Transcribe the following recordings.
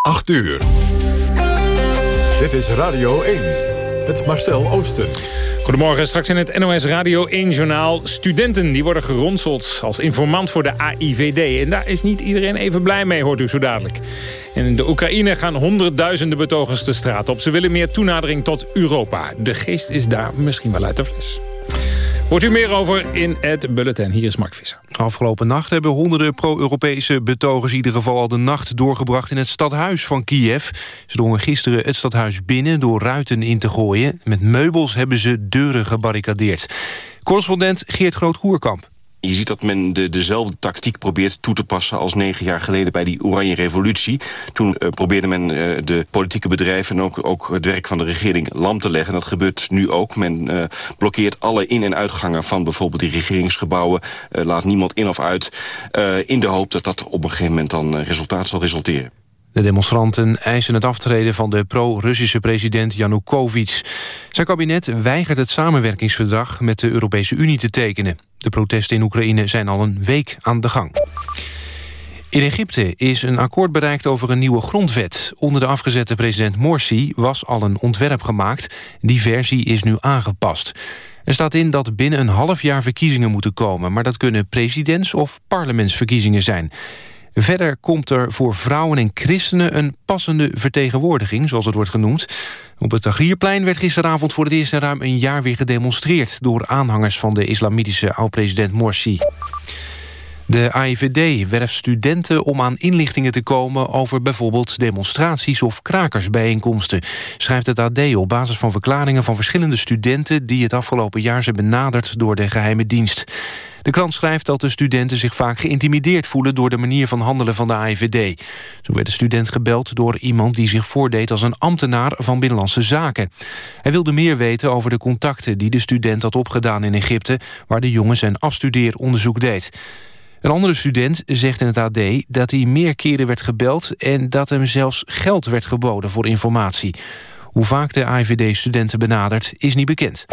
8 uur. Dit is Radio 1. Het Marcel Oosten. Goedemorgen, straks in het NOS Radio 1-journaal. Studenten die worden geronseld als informant voor de AIVD. En daar is niet iedereen even blij mee, hoort u zo dadelijk. En in de Oekraïne gaan honderdduizenden betogers de straat op. Ze willen meer toenadering tot Europa. De geest is daar misschien wel uit de fles. Hoort u meer over in het bulletin. Hier is Mark Visser. Afgelopen nacht hebben honderden pro-Europese betogers... in ieder geval al de nacht doorgebracht in het stadhuis van Kiev. Ze drongen gisteren het stadhuis binnen door ruiten in te gooien. Met meubels hebben ze deuren gebarricadeerd. Correspondent Geert Groot-Koerkamp. Je ziet dat men de, dezelfde tactiek probeert toe te passen... als negen jaar geleden bij die Oranje Revolutie. Toen uh, probeerde men uh, de politieke bedrijven... en ook, ook het werk van de regering lam te leggen. Dat gebeurt nu ook. Men uh, blokkeert alle in- en uitgangen van bijvoorbeeld die regeringsgebouwen. laat niemand in of uit. in de hoop dat dat op een gegeven moment dan resultaat zal resulteren. De demonstranten eisen het aftreden van de pro-Russische president Yanukovych. Zijn kabinet weigert het samenwerkingsverdrag met de Europese Unie te tekenen. De protesten in Oekraïne zijn al een week aan de gang. In Egypte is een akkoord bereikt over een nieuwe grondwet. Onder de afgezette president Morsi was al een ontwerp gemaakt. Die versie is nu aangepast. Er staat in dat binnen een half jaar verkiezingen moeten komen... maar dat kunnen presidents- of parlementsverkiezingen zijn. Verder komt er voor vrouwen en christenen een passende vertegenwoordiging, zoals het wordt genoemd. Op het Tagrierplein werd gisteravond voor het eerst in ruim een jaar weer gedemonstreerd... door aanhangers van de islamitische oud-president Morsi. De AIVD werft studenten om aan inlichtingen te komen... over bijvoorbeeld demonstraties of krakersbijeenkomsten... schrijft het AD op basis van verklaringen van verschillende studenten... die het afgelopen jaar zijn benaderd door de geheime dienst. De krant schrijft dat de studenten zich vaak geïntimideerd voelen... door de manier van handelen van de AIVD. Zo werd de student gebeld door iemand die zich voordeed... als een ambtenaar van Binnenlandse Zaken. Hij wilde meer weten over de contacten die de student had opgedaan in Egypte... waar de jongen zijn afstudeeronderzoek deed. Een andere student zegt in het AD dat hij meer keren werd gebeld... en dat hem zelfs geld werd geboden voor informatie. Hoe vaak de AIVD-studenten benadert is niet bekend.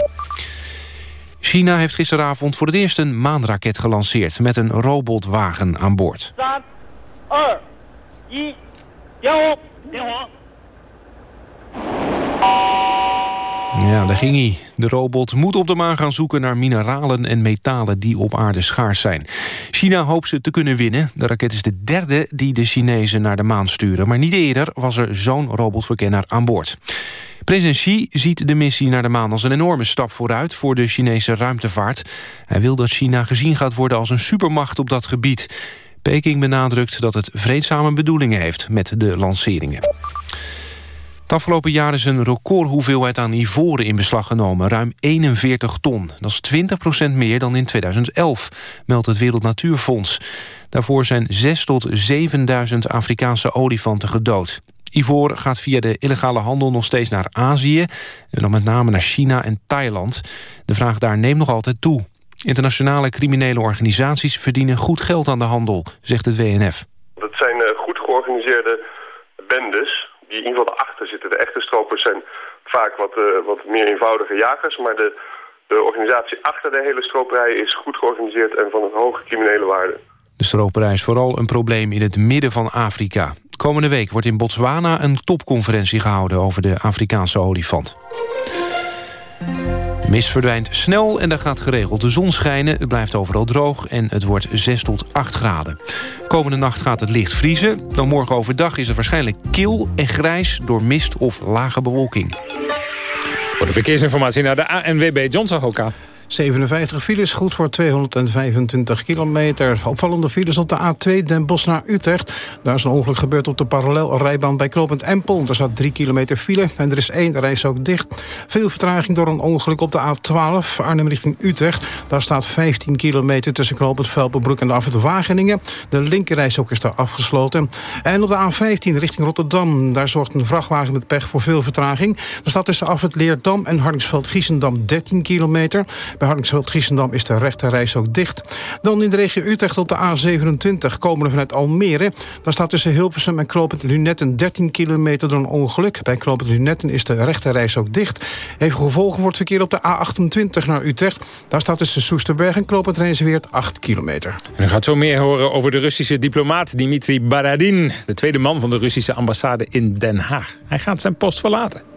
China heeft gisteravond voor het eerst een maanraket gelanceerd... met een robotwagen aan boord. 3, 2, 1, Ja, daar ging hij. De robot moet op de maan gaan zoeken naar mineralen en metalen die op aarde schaars zijn. China hoopt ze te kunnen winnen. De raket is de derde die de Chinezen naar de maan sturen. Maar niet eerder was er zo'n robotverkenner aan boord. President Xi ziet de missie naar de maan als een enorme stap vooruit voor de Chinese ruimtevaart. Hij wil dat China gezien gaat worden als een supermacht op dat gebied. Peking benadrukt dat het vreedzame bedoelingen heeft met de lanceringen. Het afgelopen jaar is een recordhoeveelheid aan ivoren in beslag genomen. Ruim 41 ton. Dat is 20% meer dan in 2011, meldt het Wereld Natuurfonds. Daarvoor zijn 6 tot 7.000 Afrikaanse olifanten gedood. Ivoor gaat via de illegale handel nog steeds naar Azië... en dan met name naar China en Thailand. De vraag daar neemt nog altijd toe. Internationale criminele organisaties verdienen goed geld aan de handel, zegt het WNF. Dat zijn eh, goed georganiseerde bendes die in ieder geval erachter zitten. De echte stropers zijn vaak wat, uh, wat meer eenvoudige jagers, maar de, de organisatie achter de hele stroperij is goed georganiseerd en van een hoge criminele waarde. De stroperij is vooral een probleem in het midden van Afrika. Komende week wordt in Botswana een topconferentie gehouden over de Afrikaanse olifant. Mist verdwijnt snel en er gaat geregeld de zon schijnen. Het blijft overal droog en het wordt 6 tot 8 graden. Komende nacht gaat het licht vriezen. Dan morgen overdag is het waarschijnlijk kil en grijs... door mist of lage bewolking. Voor de verkeersinformatie naar de ANWB John Hoka. 57 files, goed voor 225 kilometer. Opvallende files op de A2 Den Bosch naar Utrecht. Daar is een ongeluk gebeurd op de parallelrijbaan bij Klopend Empel. Er staat 3 kilometer file en er is één reis ook dicht. Veel vertraging door een ongeluk op de A12 Arnhem richting Utrecht. Daar staat 15 kilometer tussen Klopend Velpenbroek en de afrit Wageningen. De linkerreis ook is daar afgesloten. En op de A15 richting Rotterdam. Daar zorgt een vrachtwagen met pech voor veel vertraging. Er staat tussen afrit Leerdam en Hardingsveld-Giessendam 13 kilometer. Bij Hardingsveld-Giessendam is de rechterreis ook dicht. Dan in de regio Utrecht op de A27 komende vanuit Almere. Daar staat tussen Hilversum en Kloopend Lunetten 13 kilometer door een ongeluk. Bij Kloopend Lunetten is de rechterreis ook dicht. Even gevolgen wordt verkeer op de A28 naar Utrecht. Daar staat tussen Soesterberg en Kloopend Rijnsweert 8 kilometer. En u gaat zo meer horen over de Russische diplomaat Dimitri Baradin... de tweede man van de Russische ambassade in Den Haag. Hij gaat zijn post verlaten.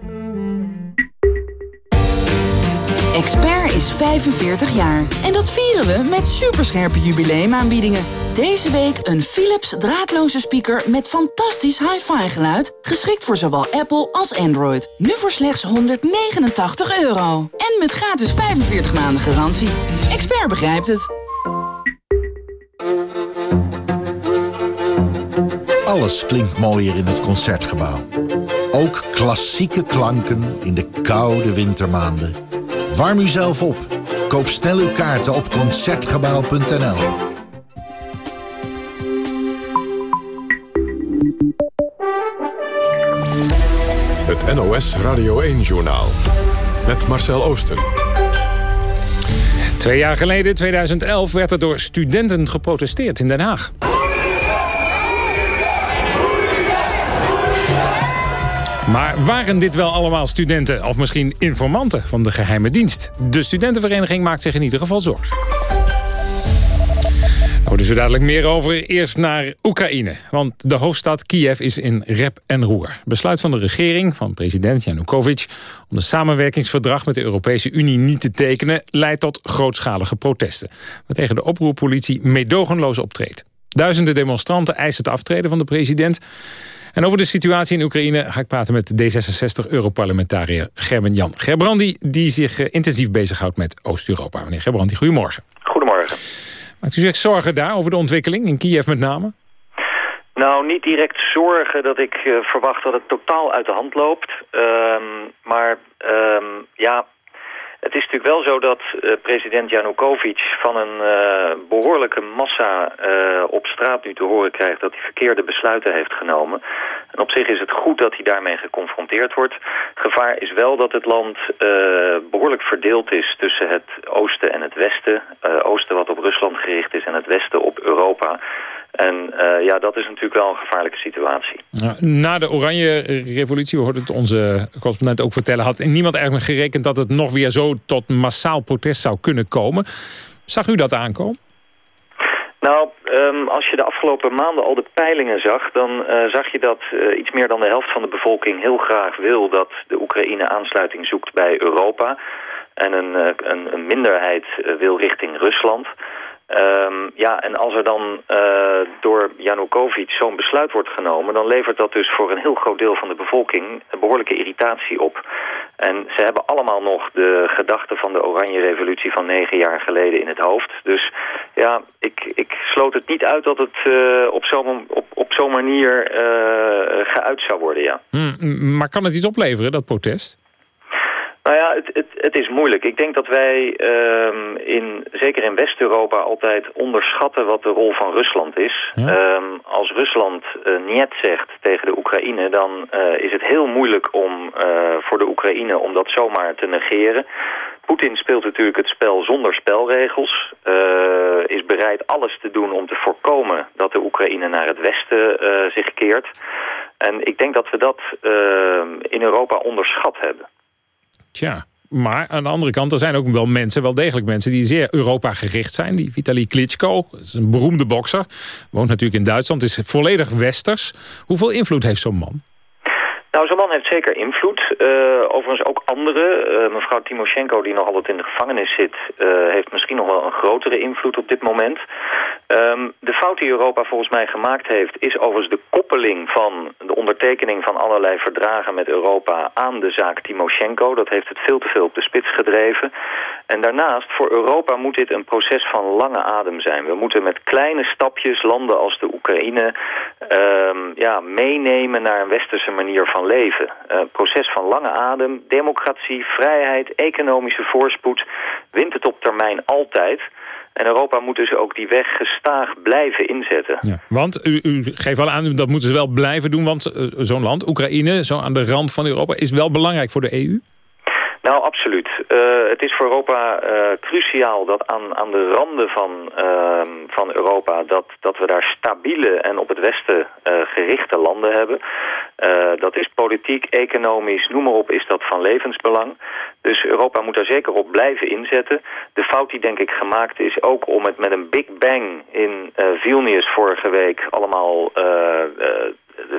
Expert is 45 jaar. En dat vieren we met superscherpe jubileumaanbiedingen. Deze week een Philips draadloze speaker met fantastisch hi-fi geluid. Geschikt voor zowel Apple als Android. Nu voor slechts 189 euro. En met gratis 45 maanden garantie. Expert begrijpt het. Alles klinkt mooier in het Concertgebouw. Ook klassieke klanken in de koude wintermaanden. Warm uzelf op. Koop snel uw kaarten op Concertgebouw.nl. Het NOS Radio 1-journaal. Met Marcel Oosten. Twee jaar geleden, 2011, werd er door studenten geprotesteerd in Den Haag. Maar waren dit wel allemaal studenten of misschien informanten van de geheime dienst? De studentenvereniging maakt zich in ieder geval zorgen. Nou, dus er dadelijk meer over. Eerst naar Oekraïne. Want de hoofdstad Kiev is in rep en roer. Besluit van de regering van president Yanukovych... om de samenwerkingsverdrag met de Europese Unie niet te tekenen... leidt tot grootschalige protesten. Wat tegen de oproerpolitie meedogenloos optreedt. Duizenden demonstranten eisen het aftreden van de president... En over de situatie in Oekraïne ga ik praten met D66-Europarlementariër Gerben-Jan Gerbrandi... die zich eh, intensief bezighoudt met Oost-Europa. Meneer Gerbrandi, goedemorgen. Goedemorgen. Maakt u zich zorgen daar over de ontwikkeling, in Kiev met name? Nou, niet direct zorgen dat ik uh, verwacht dat het totaal uit de hand loopt. Um, maar um, ja, het is natuurlijk wel zo dat uh, president Janukovic van een uh, behoorlijke massa uh, op straat nu te horen krijgt dat hij verkeerde besluiten heeft genomen. En op zich is het goed dat hij daarmee geconfronteerd wordt. Het gevaar is wel dat het land behoorlijk verdeeld is tussen het oosten en het westen. oosten wat op Rusland gericht is en het westen op Europa. En uh, ja, dat is natuurlijk wel een gevaarlijke situatie. Na de Oranje Revolutie, we hoorden het onze correspondent ook vertellen... had niemand eigenlijk gerekend dat het nog weer zo tot massaal protest zou kunnen komen. Zag u dat aankomen? Nou, um, als je de afgelopen maanden al de peilingen zag... dan uh, zag je dat uh, iets meer dan de helft van de bevolking heel graag wil... dat de Oekraïne aansluiting zoekt bij Europa. En een, een, een minderheid wil richting Rusland... Um, ja, en als er dan uh, door Janukovic zo'n besluit wordt genomen... dan levert dat dus voor een heel groot deel van de bevolking een behoorlijke irritatie op. En ze hebben allemaal nog de gedachten van de Oranje Revolutie van negen jaar geleden in het hoofd. Dus ja, ik, ik sloot het niet uit dat het uh, op zo'n op, op zo'n manier uh, geuit zou worden, ja. Hmm, maar kan het iets opleveren, dat protest? Nou ja, het, het, het, is moeilijk. Ik denk dat wij um, in, zeker in West-Europa altijd onderschatten wat de rol van Rusland is. Ja. Um, als Rusland uh, niet zegt tegen de Oekraïne, dan uh, is het heel moeilijk om uh, voor de Oekraïne om dat zomaar te negeren. Poetin speelt natuurlijk het spel zonder spelregels. is bereid alles te doen om te voorkomen dat de Oekraïne naar het westen zich keert. En ik denk dat we dat in Europa onderschat hebben. Tja, maar aan de andere kant, er zijn ook wel mensen, wel degelijk mensen... die zeer Europa gericht zijn. Die Vitali Klitschko, is een beroemde bokser. Woont natuurlijk in Duitsland, is volledig westers. Hoeveel invloed heeft zo'n man? Nou, zo'n man heeft zeker invloed. Uh, overigens ook anderen. Uh, mevrouw Timoshenko, die nog altijd in de gevangenis zit... Uh, heeft misschien nog wel een grotere invloed op dit moment. Ehm, de fout die Europa volgens mij gemaakt heeft... is overigens de koppeling van de ondertekening van allerlei verdragen met Europa... aan de zaak Timoshenko. Dat heeft het veel te veel op de spits gedreven. En daarnaast, voor Europa moet dit een proces van lange adem zijn. We moeten met kleine stapjes landen als de Oekraïne... Ehm, ja, meenemen naar een westerse manier van leven. Een proces van lange adem, democratie, vrijheid, economische voorspoed... wint het op termijn altijd... En Europa moet dus ook die weg gestaag blijven inzetten. Ja, want u, u geeft wel aan, dat moeten ze wel blijven doen... want uh, zo'n land, Oekraïne, zo aan de rand van Europa... is wel belangrijk voor de EU? Nou, absoluut. Uh, het is voor Europa uh, cruciaal dat aan, aan de randen van, uh, van Europa... Dat, dat we daar stabiele en op het westen gerichte landen hebben. dat is politiek, economisch, noem maar op, is dat van levensbelang. Dus Europa moet daar zeker op blijven inzetten. De fout die denk ik gemaakt is ook om het met een big bang in Vilnius vorige week allemaal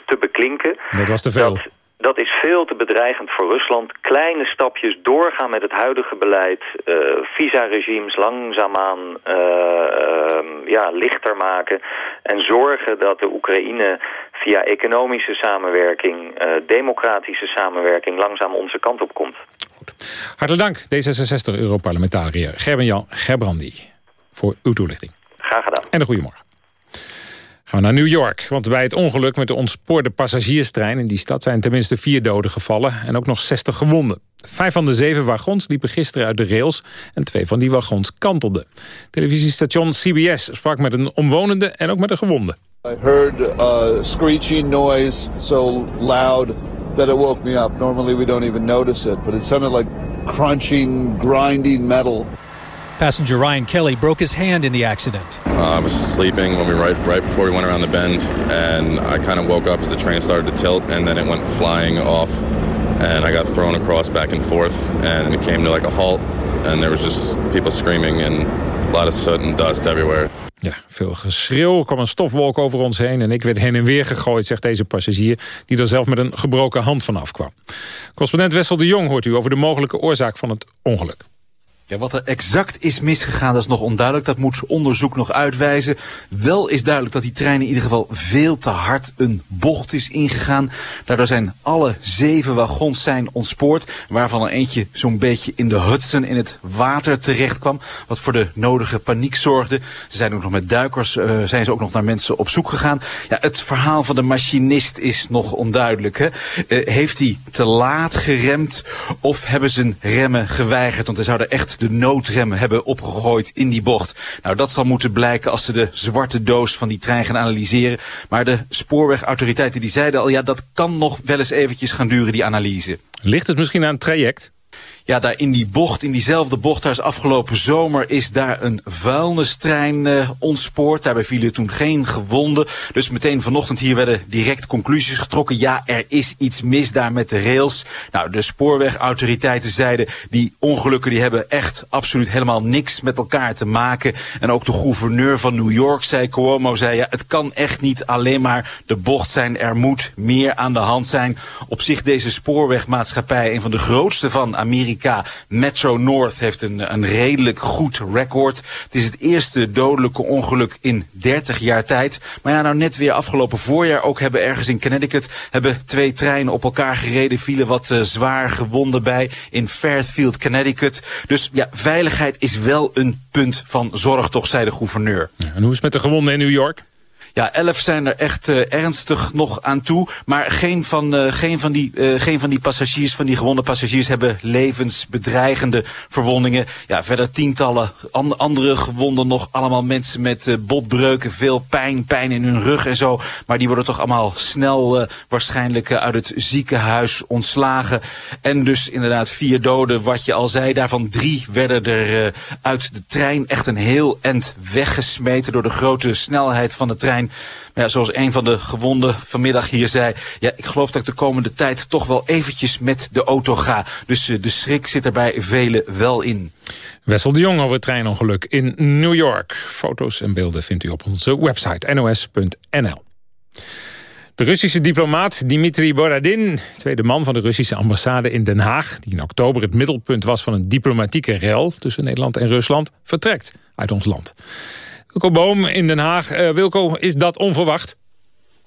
te beklinken. Dat was te veel. Dat, dat is veel te bedreigend voor Rusland. Kleine stapjes doorgaan met het huidige beleid. Uh, Visa-regimes langzaamaan uh, uh, ja, lichter maken. En zorgen dat de Oekraïne via economische samenwerking... democratische samenwerking langzaam onze kant op komt. Goed. Hartelijk dank, D66-Europarlementariër Gerben-Jan Gerbrandi... voor uw toelichting. Graag gedaan. En een goede morgen. Gaan we naar New York, want bij het ongeluk met de ontspoorde passagierstrein... in die stad zijn tenminste vier doden gevallen en ook nog 60 gewonden. Vijf van de zeven wagons liepen gisteren uit de rails... en twee van die wagons kantelden. Televisiestation CBS sprak met een omwonende en ook met een gewonde. I heard a screeching noise so loud that it woke me up. Normally we don't even notice it, but it sounded like crunching, grinding metal. Passenger Ryan Kelly broke his hand in the accident. Uh, I was sleeping when we right right before we went around the bend, and I kind of woke up as the train started to tilt, and then it went flying off, and I got thrown across back and forth, and it came to like a halt, and there was just people screaming and a lot of soot and dust everywhere. Ja, veel geschreeuw. Er kwam een stofwolk over ons heen en ik werd heen en weer gegooid, zegt deze passagier, die er zelf met een gebroken hand vanaf kwam. Correspondent Wessel de Jong hoort u over de mogelijke oorzaak van het ongeluk. Ja, wat er exact is misgegaan, dat is nog onduidelijk. Dat moet onderzoek nog uitwijzen. Wel is duidelijk dat die trein in ieder geval veel te hard een bocht is ingegaan. Daardoor zijn alle zeven wagons zijn ontspoord. Waarvan er eentje zo'n beetje in de Hudson in het water terecht kwam. Wat voor de nodige paniek zorgde. Ze zijn ook nog met duikers, uh, zijn ze ook nog naar mensen op zoek gegaan. Ja, het verhaal van de machinist is nog onduidelijk. Hè? Uh, heeft hij te laat geremd of hebben zijn remmen geweigerd? Want er zouden echt de noodrem hebben opgegooid in die bocht. Nou, dat zal moeten blijken als ze de zwarte doos van die trein gaan analyseren. Maar de spoorwegautoriteiten die zeiden al, ja, dat kan nog wel eens eventjes gaan duren, die analyse. Ligt het misschien aan het traject? Ja, daar in die bocht, in diezelfde bocht, daar is afgelopen zomer is daar een vuilnistrein uh, ontspoord. Daarbij vielen toen geen gewonden. Dus meteen vanochtend hier werden direct conclusies getrokken. Ja, er is iets mis daar met de rails. Nou, de spoorwegautoriteiten zeiden, die ongelukken die hebben echt absoluut helemaal niks met elkaar te maken. En ook de gouverneur van New York zei, Cuomo zei, ja, het kan echt niet alleen maar de bocht zijn. Er moet meer aan de hand zijn. Op zich deze spoorwegmaatschappij, een van de grootste van Amerika, Metro North, heeft een, een redelijk goed record. Het is het eerste dodelijke ongeluk in 30 jaar tijd. Maar ja, nou net weer afgelopen voorjaar ook hebben ergens in Connecticut... hebben twee treinen op elkaar gereden, vielen wat uh, zwaar gewonden bij in Fairfield, Connecticut. Dus ja, veiligheid is wel een punt van zorg, toch, zei de gouverneur. Ja, en hoe is het met de gewonden in New York? Ja, elf zijn er echt uh, ernstig nog aan toe. Maar geen van, uh, geen, van die, uh, geen van die passagiers, van die gewonde passagiers... hebben levensbedreigende verwondingen. Ja, verder tientallen and andere gewonden nog. Allemaal mensen met botbreuken, veel pijn, pijn in hun rug en zo. Maar die worden toch allemaal snel waarschijnlijk uit het ziekenhuis ontslagen. En dus inderdaad vier doden, wat je al zei. Daarvan drie werden er uit de trein echt een heel end weggesmeten... door de grote snelheid van de trein. Maar ja, zoals een van de gewonden vanmiddag hier zei... ja, ik geloof dat ik de komende tijd toch wel eventjes met de auto ga. Dus uh, de schrik zit er bij velen wel in. Wessel de Jong over het treinongeluk in New York. Foto's en beelden vindt u op onze website nos.nl. De Russische diplomaat Dimitri Boradin, tweede man van de Russische ambassade in Den Haag... die in oktober het middelpunt was van een diplomatieke rel tussen Nederland en Rusland... vertrekt uit ons land. Wilco Boom in Den Haag. Uh, Wilco, is dat onverwacht?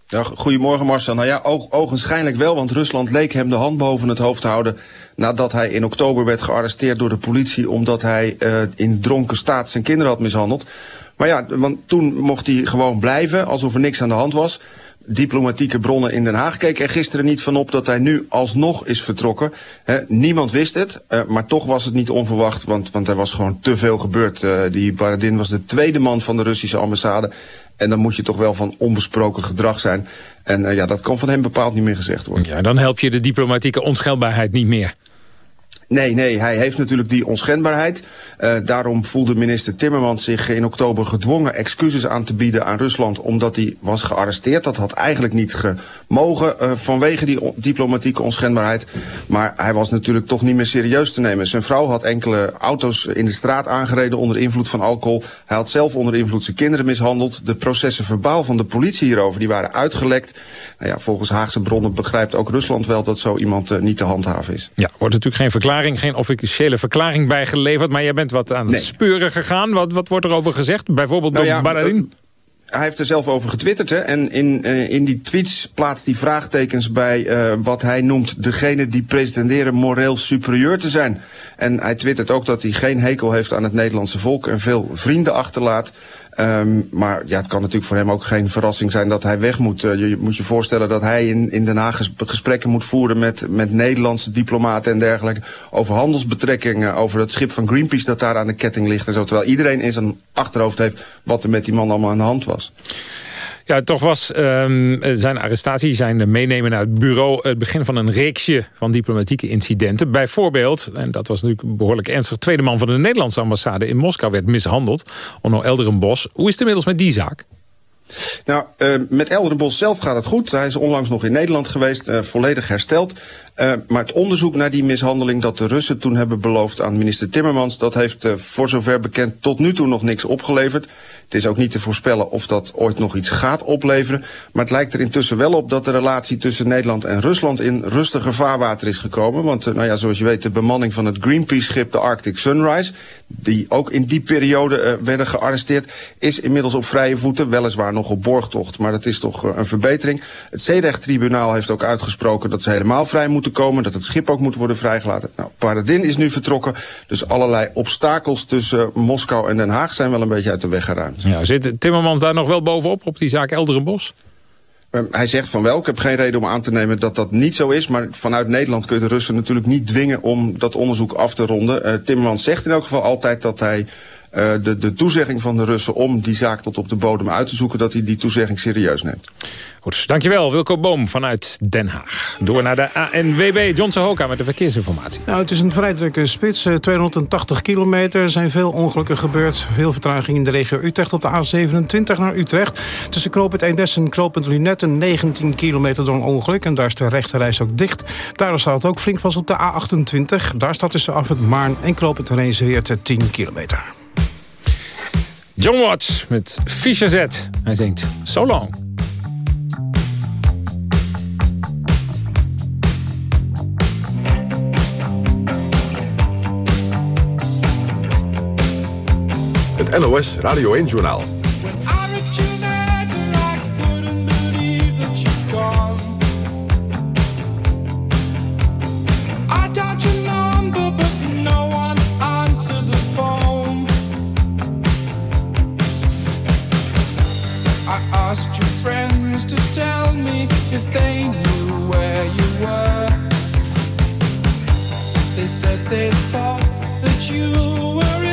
Ja, goedemorgen Marcel. Nou ja, ogenschijnlijk wel, want Rusland leek hem de hand boven het hoofd te houden... nadat hij in oktober werd gearresteerd door de politie... omdat hij uh, in dronken staat zijn kinderen had mishandeld. Maar ja, want toen mocht hij gewoon blijven, alsof er niks aan de hand was diplomatieke bronnen in Den Haag keken er gisteren niet van op dat hij nu alsnog is vertrokken. niemand wist het, uh, maar toch was het niet onverwacht, want, want er was gewoon te veel gebeurd. Uh, die Baradin was de tweede man van de Russische ambassade. En dan moet je toch wel van onbesproken gedrag zijn. En uh, ja, dat kan van hem bepaald niet meer gezegd worden. Ja, dan help je de diplomatieke onschendbaarheid niet meer. Nee, nee, hij heeft natuurlijk die onschendbaarheid. Uh, daarom voelde minister Timmermans zich in oktober gedwongen excuses aan te bieden aan Rusland omdat hij was gearresteerd. Dat had eigenlijk niet gemogen uh, vanwege die diplomatieke onschendbaarheid. Maar hij was natuurlijk toch niet meer serieus te nemen. Zijn vrouw had enkele auto's in de straat aangereden onder invloed van alcohol. Hij had zelf onder invloed zijn kinderen mishandeld. De processen verbaal van de politie hierover die waren uitgelekt. Nou ja, volgens Haagse bronnen begrijpt ook Rusland wel dat zo iemand uh, niet te handhaven is. Ja, wordt natuurlijk geen verklaring geen officiële verklaring bijgeleverd. Maar jij bent wat aan het speuren gegaan. Wat, wat wordt er over gezegd? Bijvoorbeeld nou door ja, Ballerin? hij heeft er zelf over getwitterd. Hè? En in, uh, in die tweets plaatst hij vraagtekens bij uh, wat hij noemt... degene die pretenderen moreel superieur te zijn. En hij twittert ook dat hij geen hekel heeft aan het Nederlandse volk... en veel vrienden achterlaat. Um, maar ja, het kan natuurlijk voor hem ook geen verrassing zijn dat hij weg moet. Uh, je moet je voorstellen dat hij in, in Den Haag gesprekken moet voeren met, met Nederlandse diplomaten en dergelijke. Over handelsbetrekkingen, over het schip van Greenpeace dat daar aan de ketting ligt en zo. Terwijl iedereen in zijn achterhoofd heeft wat er met die man allemaal aan de hand was. Ja, toch was um, zijn arrestatie, zijn meenemen naar het bureau... het begin van een reeksje van diplomatieke incidenten. Bijvoorbeeld, en dat was natuurlijk behoorlijk ernstig... tweede man van de Nederlandse ambassade in Moskou werd mishandeld. Onno Elderenbos. Hoe is het inmiddels met die zaak? Nou, uh, met Elderenbos zelf gaat het goed. Hij is onlangs nog in Nederland geweest, uh, volledig hersteld. Uh, maar het onderzoek naar die mishandeling dat de Russen toen hebben beloofd aan minister Timmermans... dat heeft voor zover bekend tot nu toe nog niks opgeleverd. Het is ook niet te voorspellen of dat ooit nog iets gaat opleveren. Maar het lijkt er intussen wel op dat de relatie tussen Nederland en Rusland in rustiger vaarwater is gekomen. Want nou ja, zoals je weet, de bemanning van het Greenpeace-schip de Arctic Sunrise... die ook in die periode werden gearresteerd, is inmiddels op vrije voeten. Weliswaar nog op borgtocht, maar dat is toch een verbetering. Het zeerechttribunaal heeft ook uitgesproken dat ze helemaal vrij moeten komen. Dat het schip ook moet worden vrijgelaten. Nou, Paradin is nu vertrokken. Dus allerlei obstakels tussen Moskou en Den Haag zijn wel een beetje uit de weg geruimd. Ja, zit Timmermans daar nog wel bovenop, op die zaak Elderenbos? Um, hij zegt van wel, ik heb geen reden om aan te nemen dat dat niet zo is. Maar vanuit Nederland kun je de Russen natuurlijk niet dwingen om dat onderzoek af te ronden. Uh, Timmermans zegt in elk geval altijd dat hij uh, de, de toezegging van de Russen om die zaak tot op de bodem uit te zoeken... dat hij die toezegging serieus neemt. Goed, dankjewel Wilco Boom vanuit Den Haag. Door naar de ANWB, John Hoka met de verkeersinformatie. Nou, het is een vrij drukke spits, 280 eh, kilometer. Er zijn veel ongelukken gebeurd. Veel vertraging in de regio Utrecht op de A27 naar Utrecht. Tussen Knoopend Eemnes en Knoopend Lunetten 19 kilometer door een ongeluk. En daar is de rechterreis ook dicht. Daar staat het ook flink vast op de A28. Daar staat tussen af het Maarn en Knoopend Reensweert 10 kilometer. John Watts met Fischer Z. Hij zingt So Long. Het NOS Radio 1 Journaal. tell me if they knew where you were? They said they thought that you were.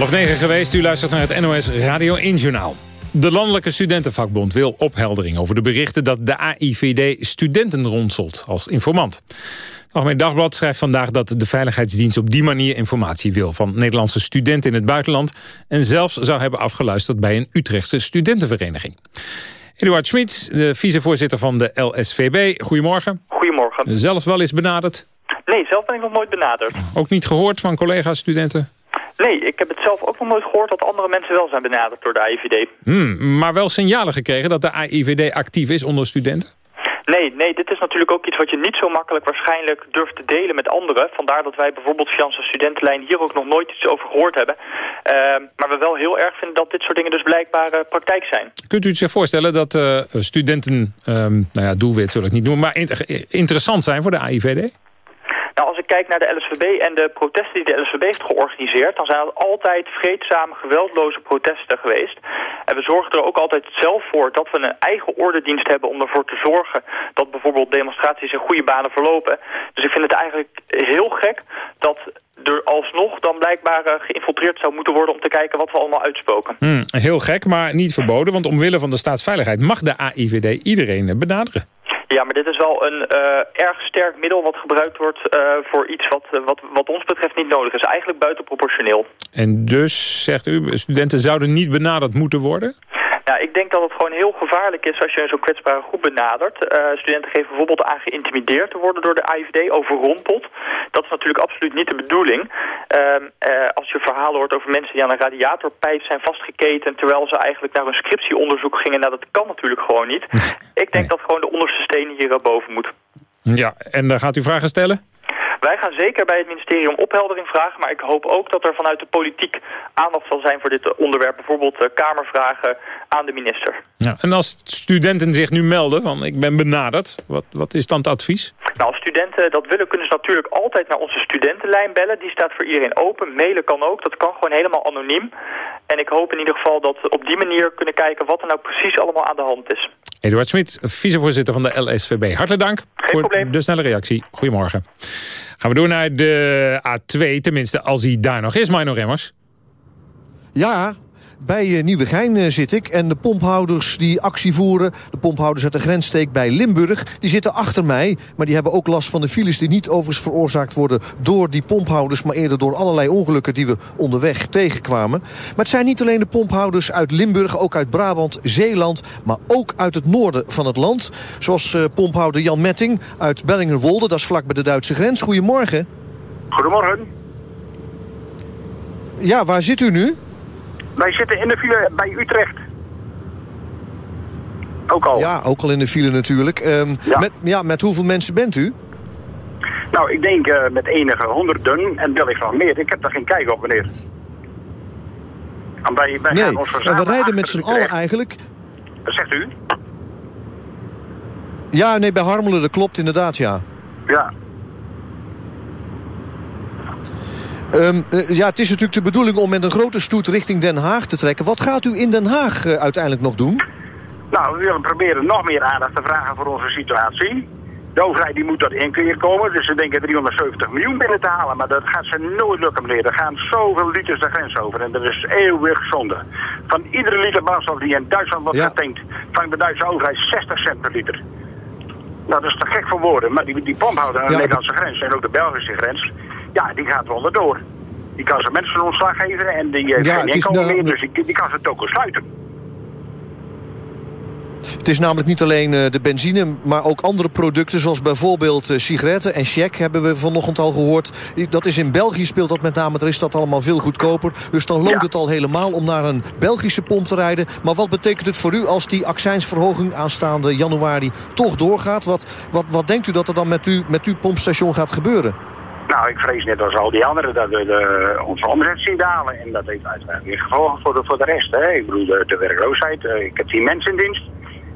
Half negen geweest. U luistert naar het NOS Radio 1 Journaal. De Landelijke Studentenvakbond wil opheldering over de berichten... dat de AIVD studenten ronselt als informant. Het Algemeen Dagblad schrijft vandaag dat de Veiligheidsdienst... op die manier informatie wil van Nederlandse studenten in het buitenland... en zelfs zou hebben afgeluisterd bij een Utrechtse studentenvereniging. Eduard Schmid, de vicevoorzitter van de LSVB. Goedemorgen. Goedemorgen. Zelf wel eens benaderd? Nee, zelf ben ik nog nooit benaderd. Ook niet gehoord van collega-studenten? Nee, ik heb het zelf ook nog nooit gehoord dat andere mensen wel zijn benaderd door de AIVD. Hmm, maar wel signalen gekregen dat de AIVD actief is onder studenten? Nee, nee, dit is natuurlijk ook iets wat je niet zo makkelijk waarschijnlijk durft te delen met anderen. Vandaar dat wij bijvoorbeeld via onze studentenlijn hier ook nog nooit iets over gehoord hebben. Ehm, maar we wel heel erg vinden dat dit soort dingen dus blijkbaar eh, praktijk zijn. Kunt u zich voorstellen dat eh, studenten, ehm, nou ja, doelwit zullen ik niet noemen... maar in- interessant zijn voor de AIVD? Nou, als ik kijk naar de LSVB en de protesten die de LSVB heeft georganiseerd... dan zijn dat altijd vreedzame, geweldloze protesten geweest. En we zorgen er ook altijd zelf voor dat we een eigen ordendienst hebben... om ervoor te zorgen dat bijvoorbeeld demonstraties in goede banen verlopen. Dus ik vind het eigenlijk heel gek dat er alsnog dan blijkbaar eh, geïnfiltreerd zou moeten worden... om te kijken wat we allemaal uitspoken. Hmm, heel gek, maar niet verboden, want omwille van de staatsveiligheid... mag de AIVD iedereen benaderen. Ja, maar dit is wel een eh, erg sterk middel wat gebruikt wordt eh, voor iets wat, eh, wat, wat ons betreft niet nodig is. Eigenlijk buitenproportioneel. En dus, zegt u, studenten zouden niet benaderd moeten worden? Ja, ik denk dat het gewoon heel gevaarlijk is als je zo'n kwetsbare groep benadert. Eh, studenten geven bijvoorbeeld aan geïntimideerd te worden door de AIVD, overrompeld. Dat is natuurlijk absoluut niet de bedoeling. Ehm, eh, als je verhalen hoort over mensen die aan een radiatorpijp zijn vastgeketen... terwijl ze eigenlijk naar een scriptieonderzoek gingen, nou dat kan natuurlijk gewoon niet. Ik denk dat gewoon de onderste stenen hier eh, boven moet. Ja, en dan gaat u vragen stellen? Wij gaan zeker bij het ministerie om opheldering vragen, maar ik hoop ook dat er vanuit de politiek aandacht zal zijn voor dit onderwerp. Bijvoorbeeld eh, kamervragen aan de minister. Ja, en als studenten zich nu melden, van ik ben benaderd, wat, wat is dan het advies? Nou, als studenten dat willen, kunnen ze natuurlijk altijd naar onze studentenlijn bellen. Die staat voor iedereen open. Mailen kan ook. Dat kan gewoon helemaal anoniem. En ik hoop in ieder geval dat we op die manier kunnen kijken wat er nou precies allemaal aan de hand is. Eduard Smit, vicevoorzitter van de LSVB. Hartelijk dank voor de snelle reactie. Goedemorgen. Gaan we door naar de A2, tenminste als hij daar nog is, Mino Remmers. Ja, bij eh, Nieuwegein eh, zit ik. En de pomphouders die actie voeren, de pomphouders uit de grenssteek bij Limburg... die zitten achter mij, maar die hebben ook last van de files... die niet overigens veroorzaakt worden door die pomphouders... maar eerder door allerlei ongelukken die we onderweg tegenkwamen. Maar het zijn niet alleen de pomphouders uit Limburg... ook uit Brabant, Zeeland, maar ook uit het noorden van het land. Zoals eh, pomphouder Jan Metting uit Bellingerwolde, dat is vlak bij de Duitse grens. Goedemorgen. Goedemorgen. Ja, waar zit u nu? Wij zitten in de file bij Utrecht. Ook al. Ja, ook al in de file natuurlijk. Ehm, Ja. Met, ja, met hoeveel mensen bent u? Nou, ik denk eh, met enige honderden en wellicht nog meer. Ik heb daar geen kijk op, meneer. En wij, wij Nee, gaan ons we rijden met z'n allen eigenlijk. Zegt u? Ja, nee, bij Harmelen, dat klopt inderdaad, ja. Ja. Ehm, eh, ja, het is natuurlijk de bedoeling om met een grote stoet richting Den Haag te trekken. Wat gaat u in Den Haag eh, uiteindelijk nog doen? Nou, we willen proberen nog meer aandacht te vragen voor onze situatie. De overheid die moet tot inkeer komen, dus ze denken 370 miljoen binnen te halen. Maar dat gaat ze nooit lukken, meneer. Er gaan zoveel liters de grens over en dat is eeuwig zonde. Van iedere liter brandstof die in Duitsland wordt getankt, vangt de Duitse overheid 60 cent per liter. Nou, dat is te gek voor woorden, maar die, die pomphouder aan de Ja, Nederlandse grens en ook de Belgische grens, ja, die gaat er onderdoor. Die kan zijn mensen ontslag geven en die heeft Ja, geen nou- meer, dus die, die kan zijn toko sluiten. Het is namelijk niet alleen eh, de benzine, maar ook andere producten... zoals bijvoorbeeld eh, sigaretten en check hebben we vanochtend al gehoord. Dat is in België speelt dat met name, daar is dat allemaal veel goedkoper. Dus dan loont het al helemaal om naar een Belgische pomp te rijden. Maar wat betekent het voor u als die accijnsverhoging aanstaande januari toch doorgaat? Wat, wat, wat denkt u dat er dan met, u, met uw pompstation gaat gebeuren? Nou, ik vrees net als al die anderen dat we de, onze omzet zien dalen. En dat heeft weer gevolgen voor de, voor de rest. Hè. Ik bedoel, de, werkloosheid. eh, ik heb tien mensen in dienst.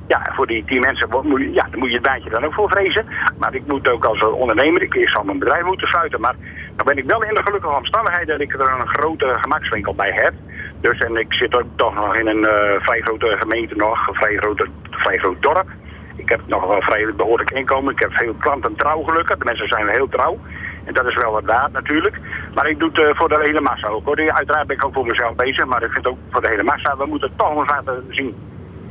Ja, voor die tien mensen moet je, ja, daar moet je het baantje dan ook voor vrezen. Maar ik moet ook als ondernemer, ik ik zal mijn bedrijf moeten sluiten. Maar dan ben ik wel in de gelukkige omstandigheid dat ik er een grote gemakswinkel bij heb. Dus en ik zit ook toch nog in een eh, vrij grote gemeente nog, een vrij, grote, vrij groot dorp. Ik heb nog wel vrij behoorlijk inkomen. Ik heb veel klanten trouw gelukkig. De mensen zijn heel trouw. En dat is wel wat waard natuurlijk. Maar ik doe het eh, voor de hele massa ook hoor. Uiteraard ben ik ook voor mezelf bezig. Maar ik vind ook voor de hele massa, we moeten toch eens laten zien.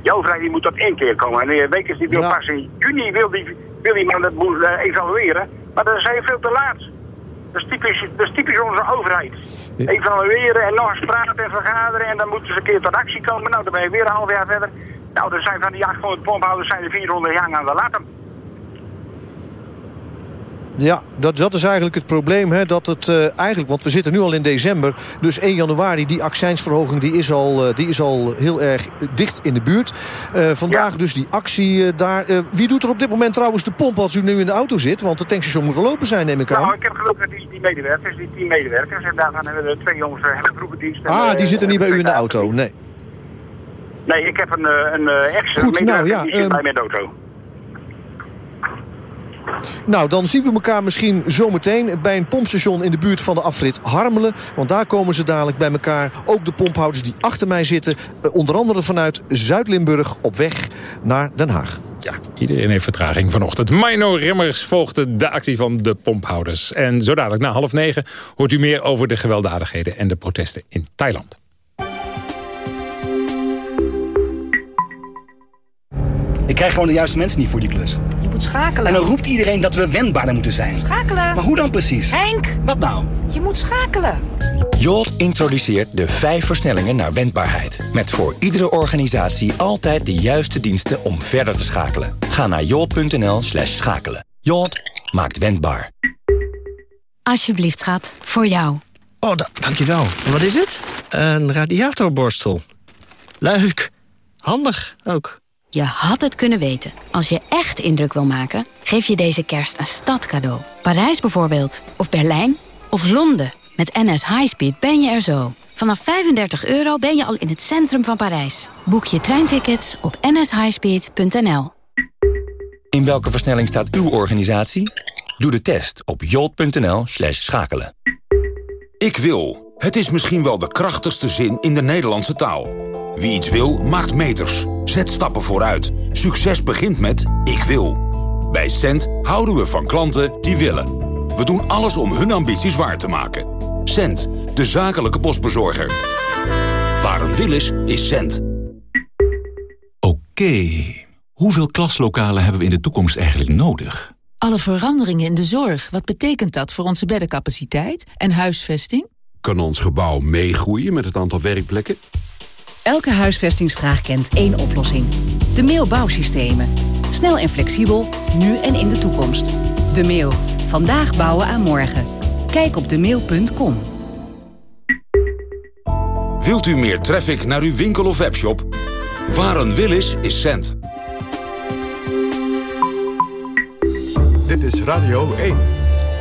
Jouw vrij die moet tot één keer komen. En de Wekers die wil Ja. pas in juni wil die, wil die man dat moet eh, evalueren. Maar dat is heel veel te laat. Dat is typisch, dat is typisch onze overheid. Evalueren en nog eens praten en vergaderen. En dan moeten ze een keer tot actie komen. Nou, dan ben je weer een half jaar verder. Nou, er zijn van die 800 pomphouders zijn er 400 jaar aan de latten. Ja, dat, dat is eigenlijk het probleem. Hè, dat het eh, eigenlijk, want we zitten nu al in december. Dus 1 januari, die accijnsverhoging die is, al, eh, die is al heel erg dicht in de buurt. Eh, vandaag dus die actie daar. Wie doet er op dit moment trouwens de pomp als u nu in de auto zit? Want de tankstation moet wel open zijn, neem ik aan. Nou, ik heb gelukkig die, die medewerkers, die tien medewerkers. En daarvan hebben we twee jongens hebben en, ah, die zitten niet bij u in de auto. Nee. Nee, ik heb een, een ex Goed, nou, ja, die zit ehm, bij mij in de auto. Nou, dan zien we elkaar misschien zometeen bij een pompstation in de buurt van de afrit Harmelen. Want daar komen ze dadelijk bij elkaar. Ook de pomphouders die achter mij zitten. eh, onder andere vanuit Zuid-Limburg op weg naar Den Haag. Ja, iedereen heeft vertraging vanochtend. Mino Remmers volgde de actie van de pomphouders. En zo dadelijk na half negen hoort u meer over de gewelddadigheden... en de protesten in Thailand. Ik krijg gewoon de juiste mensen niet voor die klus. Je moet schakelen. En dan roept iedereen dat we wendbaarder moeten zijn. Schakelen. Maar hoe dan precies? Henk! Wat nou? Je moet schakelen. Jolt introduceert de vijf versnellingen naar wendbaarheid. Met voor iedere organisatie altijd de juiste diensten om verder te schakelen. Ga naar jolt.nl slash schakelen. Jolt maakt wendbaar. Alsjeblieft, schat. Voor jou. Oh, da dankjewel. En wat is het? Een radiatorborstel. Leuk. Handig ook. Je had het kunnen weten. Als je echt indruk wil maken, geef je deze kerst een stadcadeau. Parijs bijvoorbeeld. Of Berlijn. Of Londen. Met NS Highspeed ben je er zo. Vanaf 35 euro ben je al in het centrum van Parijs. Boek je treintickets op nshighspeed.nl. In welke versnelling staat uw organisatie? Doe de test op jolt.nl schakelen. Ik wil. Het is misschien wel de krachtigste zin in de Nederlandse taal. Wie iets wil, maakt meters. Zet stappen vooruit. Succes begint met ik wil. Bij Cent houden we van klanten die willen. We doen alles om hun ambities waar te maken. Cent, de zakelijke postbezorger. Waar een wil is, is Cent. Oké, hoeveel klaslokalen hebben we in de toekomst eigenlijk nodig? Alle veranderingen in de zorg, wat betekent dat voor onze beddencapaciteit en huisvesting? Kan ons gebouw meegroeien met het aantal werkplekken? Elke huisvestingsvraag kent één oplossing. De Meo Bouwsystemen. Snel en flexibel, nu en in de toekomst. De Meo. Vandaag bouwen aan morgen. Kijk op demeel.com. Wilt u meer traffic naar uw winkel of webshop? Waar een wil is, is Cent. Dit is Radio 1.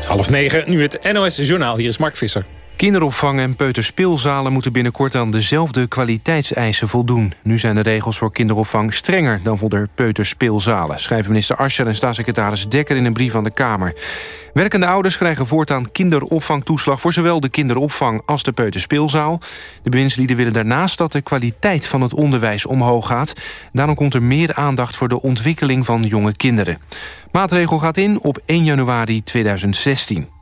Half negen, nu het NOS Journaal. Hier is Mark Visser. Kinderopvang en peuterspeelzalen moeten binnenkort aan dezelfde kwaliteitseisen voldoen. Nu zijn de regels voor kinderopvang strenger dan voor de peuterspeelzalen... schrijven minister Ascher en staatssecretaris Dekker in een brief aan de Kamer. Werkende ouders krijgen voortaan kinderopvangtoeslag... voor zowel de kinderopvang als de peuterspeelzaal. De bewindslieden willen daarnaast dat de kwaliteit van het onderwijs omhoog gaat. Daarom komt er meer aandacht voor de ontwikkeling van jonge kinderen. Maatregel gaat in op 1 januari 2016.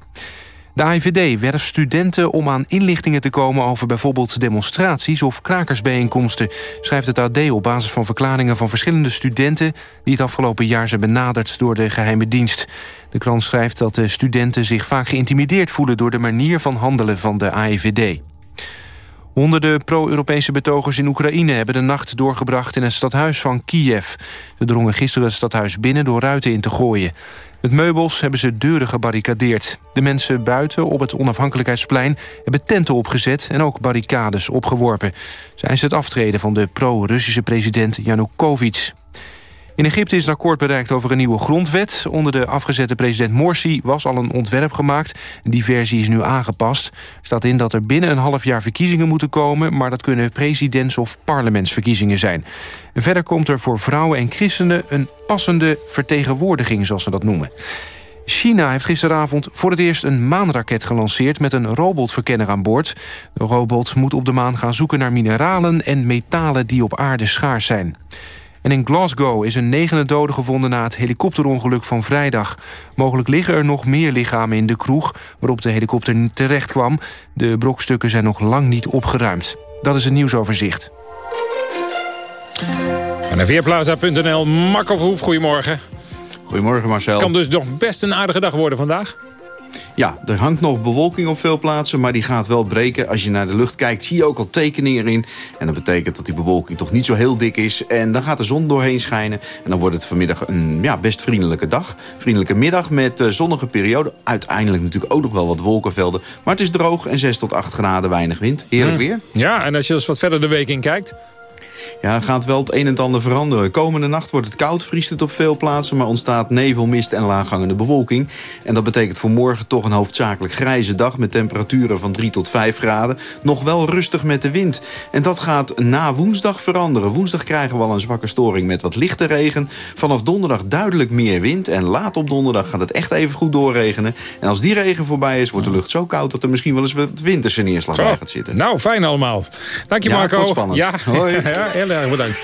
De AIVD werft studenten om aan inlichtingen te komen... over bijvoorbeeld demonstraties of krakersbijeenkomsten... schrijft het AD op basis van verklaringen van verschillende studenten... die het afgelopen jaar zijn benaderd door de geheime dienst. De krant schrijft dat de studenten zich vaak geïntimideerd voelen... door de manier van handelen van de AIVD. Honderden pro-Europese betogers in Oekraïne hebben de nacht doorgebracht in het stadhuis van Kiev. Ze drongen gisteren het stadhuis binnen door ruiten in te gooien. Met meubels hebben ze deuren gebarricadeerd. De mensen buiten op het onafhankelijkheidsplein hebben tenten opgezet en ook barricades opgeworpen. Zij is het aftreden van de pro-Russische president Yanukovych. In Egypte is een akkoord bereikt over een nieuwe grondwet. Onder de afgezette president Morsi was al een ontwerp gemaakt. Die versie is nu aangepast. Er staat in dat er binnen een half jaar verkiezingen moeten komen... maar dat kunnen presidents- of parlementsverkiezingen zijn. Verder komt er voor vrouwen en christenen... een passende vertegenwoordiging, zoals ze dat noemen. China heeft gisteravond voor het eerst een maanraket gelanceerd... met een robotverkenner aan boord. De robot moet op de maan gaan zoeken naar mineralen en metalen... die op aarde schaars zijn. En in Glasgow is een negende dode gevonden na het helikopterongeluk van vrijdag. Mogelijk liggen er nog meer lichamen in de kroeg waarop de helikopter terecht kwam. De brokstukken zijn nog lang niet opgeruimd. Dat is het nieuwsoverzicht. En naar Weerplaza.nl, Marco Verhoef, goedemorgen. Goedemorgen Marcel. Kan dus nog best een aardige dag worden vandaag. Ja, er hangt nog bewolking op veel plaatsen, maar die gaat wel breken. Als je naar de lucht kijkt, zie je ook al tekeningen erin. En dat betekent dat die bewolking toch niet zo heel dik is. En dan gaat de zon doorheen schijnen. En dan wordt het vanmiddag een ja, best vriendelijke dag. Vriendelijke middag met uh, zonnige periode. Uiteindelijk natuurlijk ook nog wel wat wolkenvelden. Maar het is droog en 6 tot 8 graden, weinig wind. Heerlijk weer. Ja, en als je eens wat verder de week in kijkt... Ja, gaat wel het een en ander veranderen. Komende nacht wordt het koud, vriest het op veel plaatsen... maar ontstaat nevel, mist en laaghangende bewolking. En dat betekent voor morgen toch een hoofdzakelijk grijze dag... met temperaturen van 3 tot 5 graden. Nog wel rustig met de wind. En dat gaat na woensdag veranderen. Woensdag krijgen we al een zwakke storing met wat lichte regen. Vanaf donderdag duidelijk meer wind. En laat op donderdag gaat het echt even goed doorregenen. En als die regen voorbij is, wordt de lucht zo koud... dat er misschien wel eens wat winterse neerslag bij gaat zitten. Nou, fijn allemaal. Dank je, ja, Marco. spannend. Ja, Hoi. ja, heel erg bedankt.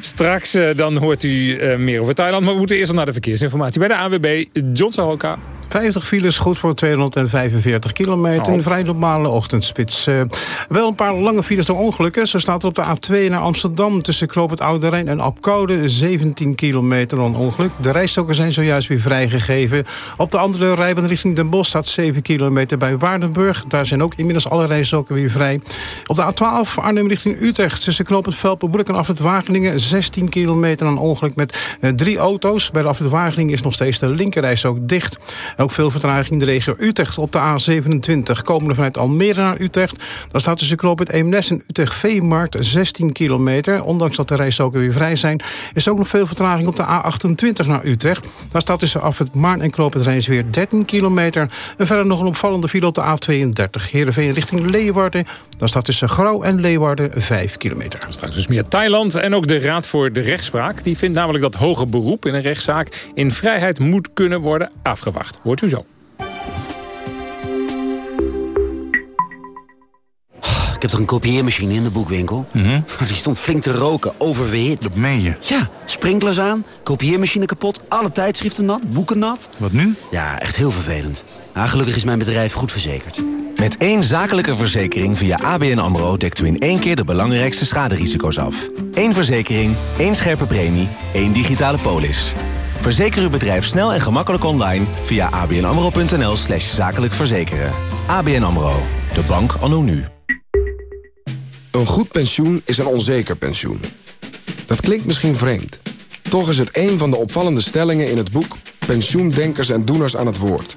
Straks uh, dan hoort u uh, meer over Thailand. Maar we moeten eerst al naar de verkeersinformatie. Bij de AWB, John Sahoka. 50 files, goed voor 245 kilometer. Oh. Een vrij normale ochtendspits. Uh, wel een paar lange files door ongelukken. Zo staat op de A2 naar Amsterdam tussen Knoop het Oude Rijn en Apkoude. 17 kilometer aan ongeluk. De rijstokken zijn zojuist weer vrijgegeven. Op de andere rijbaan richting Den Bosch staat 7 kilometer bij Waardenburg. Daar zijn ook inmiddels alle rijstokken weer vrij. Op de A12 Arnhem richting Utrecht tussen Knoop het Velpenbroek en af het Wageningen. 16 kilometer aan ongeluk met uh, drie auto's. Bij de af het Wageningen is nog steeds de linkerrijstok dicht. Ook veel vertraging in de regio Utrecht op de A27. Komende vanuit Almere naar Utrecht. Daar staat tussen Knoop het Eemnes en Utrecht Veemarkt 16 kilometer. Ondanks dat de rijstoken weer vrij zijn... is er ook nog veel vertraging op de A28 naar Utrecht. Daar staat tussen af het Maarn en Knoop het Rijnsweer 13 kilometer. En verder nog een opvallende file op de A32. Heerenveen richting Leeuwarden. Daar staat tussen Grauw en Leeuwarden 5 kilometer. Straks dus meer Thailand en ook de Raad voor de Rechtspraak. Die vindt namelijk dat hoger beroep in een rechtszaak... in vrijheid moet kunnen worden afgewacht. Hoort u zo. Ik heb toch een kopieermachine in de boekwinkel? Die stond flink te roken, oververhit. Dat meen je? Ja, sprinklers aan, kopieermachine kapot, alle tijdschriften nat, boeken nat. Wat nu? Ja, echt heel vervelend. Maar gelukkig is mijn bedrijf goed verzekerd. Met één zakelijke verzekering via ABN AMRO... dekt u in één keer de belangrijkste schaderisico's af. Eén verzekering, één scherpe premie, één digitale polis. Verzeker uw bedrijf snel en gemakkelijk online... via abnamro.nl slash zakelijk verzekeren. ABN AMRO, de bank anno nu. Een goed pensioen is een onzeker pensioen. Dat klinkt misschien vreemd. Toch is het een van de opvallende stellingen in het boek... Pensioendenkers en Doeners aan het Woord.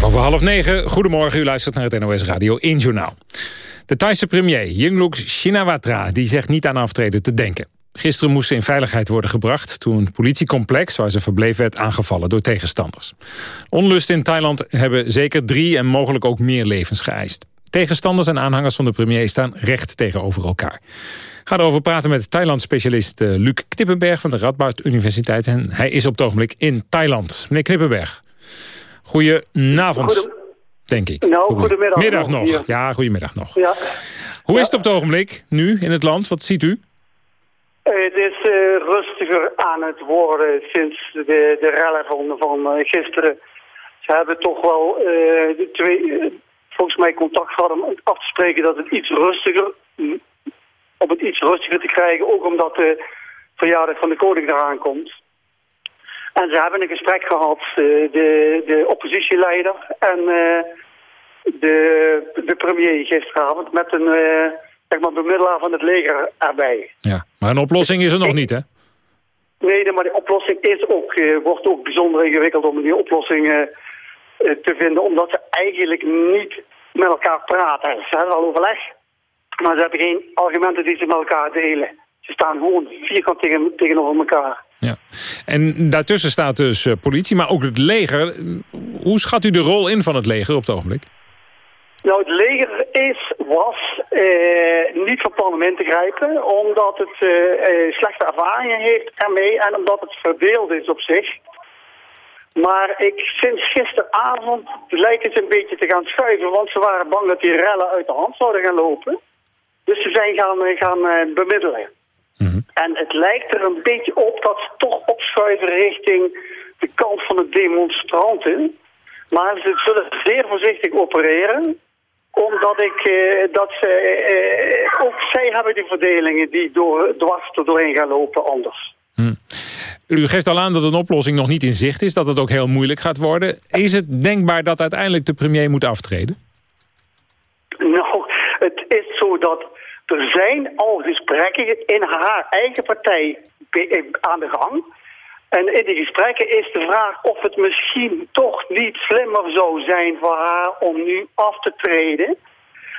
Vijf over half negen. Goedemorgen, u luistert naar het NOS Radio 1 Journaal. De Thaise premier Yingluck Shinawatra die zegt niet aan aftreden te denken. Gisteren moest ze in veiligheid worden gebracht... toen een politiecomplex waar ze verbleef werd aangevallen door tegenstanders. Onlust in Thailand hebben zeker drie en mogelijk ook meer levens geëist. Tegenstanders en aanhangers van de premier staan recht tegenover elkaar. Ik ga erover praten met Thailand-specialist uh, Luc Knippenberg... van de Radboud Universiteit. En hij is op het ogenblik in Thailand. Meneer Knippenberg, goedenavond. denk ik. Nou, goedemiddag Middag nog. Ja, goedemiddag nog. Ja. Hoe is het op het ogenblik, nu, in het land? Wat ziet u? Het is eh, rustiger aan het worden sinds de, de rellen van, van eh, gisteren. Ze hebben toch wel de twee, volgens mij contact gehad om af te spreken dat het iets rustiger, om het iets rustiger te krijgen. Ook omdat de verjaardag van de koning eraan komt. En ze hebben een gesprek gehad, eh, de, de oppositieleider en eh, de, de premier gisteravond met een eh, zeg maar bemiddelaar van het leger erbij. Ja. Maar een oplossing is er nog niet, hè? Nee, de- maar die oplossing is ook, wordt ook bijzonder ingewikkeld om die oplossing te vinden. Omdat ze eigenlijk niet met elkaar praten. Ze hebben al overleg, maar ze hebben geen argumenten die ze met elkaar delen. Ze staan gewoon vierkant tegen, tegenover elkaar. En daartussen staat dus eh, politie, maar ook het leger. Hoe schat u de rol in van het leger op het ogenblik? Nou, het leger is, was eh, niet van plan te grijpen, omdat het eh, eh, slechte ervaringen heeft ermee en omdat het verdeeld is op zich. Maar ik, sinds gisteravond lijken ze een beetje te gaan schuiven, want ze waren bang dat die rellen uit de hand zouden gaan lopen. Dus ze zijn gaan, eh, gaan En het lijkt er een beetje op dat ze toch opschuiven richting de kant van de demonstranten. Maar ze zullen zeer voorzichtig opereren omdat ik, eh, dat ze, eh, ook zij hebben die verdelingen die door, dwars er doorheen gaan lopen anders. U geeft al aan dat een oplossing nog niet in zicht is. Dat het ook heel moeilijk gaat worden. Is het denkbaar dat uiteindelijk de premier moet aftreden? Nou, het is zo dat er zijn al gesprekken in haar eigen partij eh, aan de gang. En in die gesprekken is de vraag of het misschien toch niet slimmer zou zijn voor haar om nu af te treden.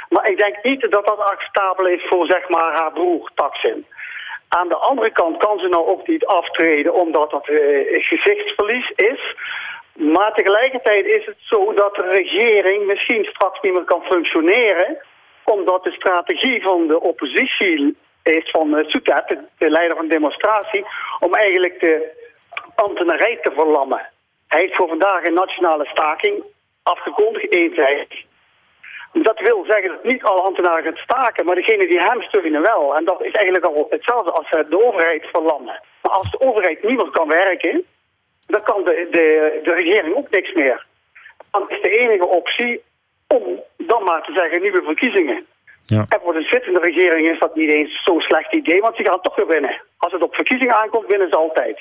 Maar ik denk niet dat dat acceptabel is voor zeg maar haar broer Taksin. Aan de andere kant kan ze nou ook niet aftreden omdat dat eh, gezichtsverlies is. Maar tegelijkertijd is het zo dat de regering misschien straks niet meer kan functioneren. Omdat de strategie van de oppositie is van uh, de, de leider van de demonstratie, om eigenlijk de ambtenarij te verlammen. Hij heeft voor vandaag een nationale staking afgekondigd, eenzijdig. Dat wil zeggen dat niet alle ambtenaren gaan staken, maar degene die hem steunen wel. En dat is eigenlijk al hetzelfde als eh, de overheid verlammen. Maar als de overheid niet meer kan werken, dan kan de, de, de regering ook niks meer. Dan is de enige optie om dan maar te zeggen nieuwe verkiezingen. Ja. En voor de zittende regering is dat niet eens zo'n slecht idee, want ze gaan toch weer winnen. Als het op verkiezingen aankomt, winnen ze altijd.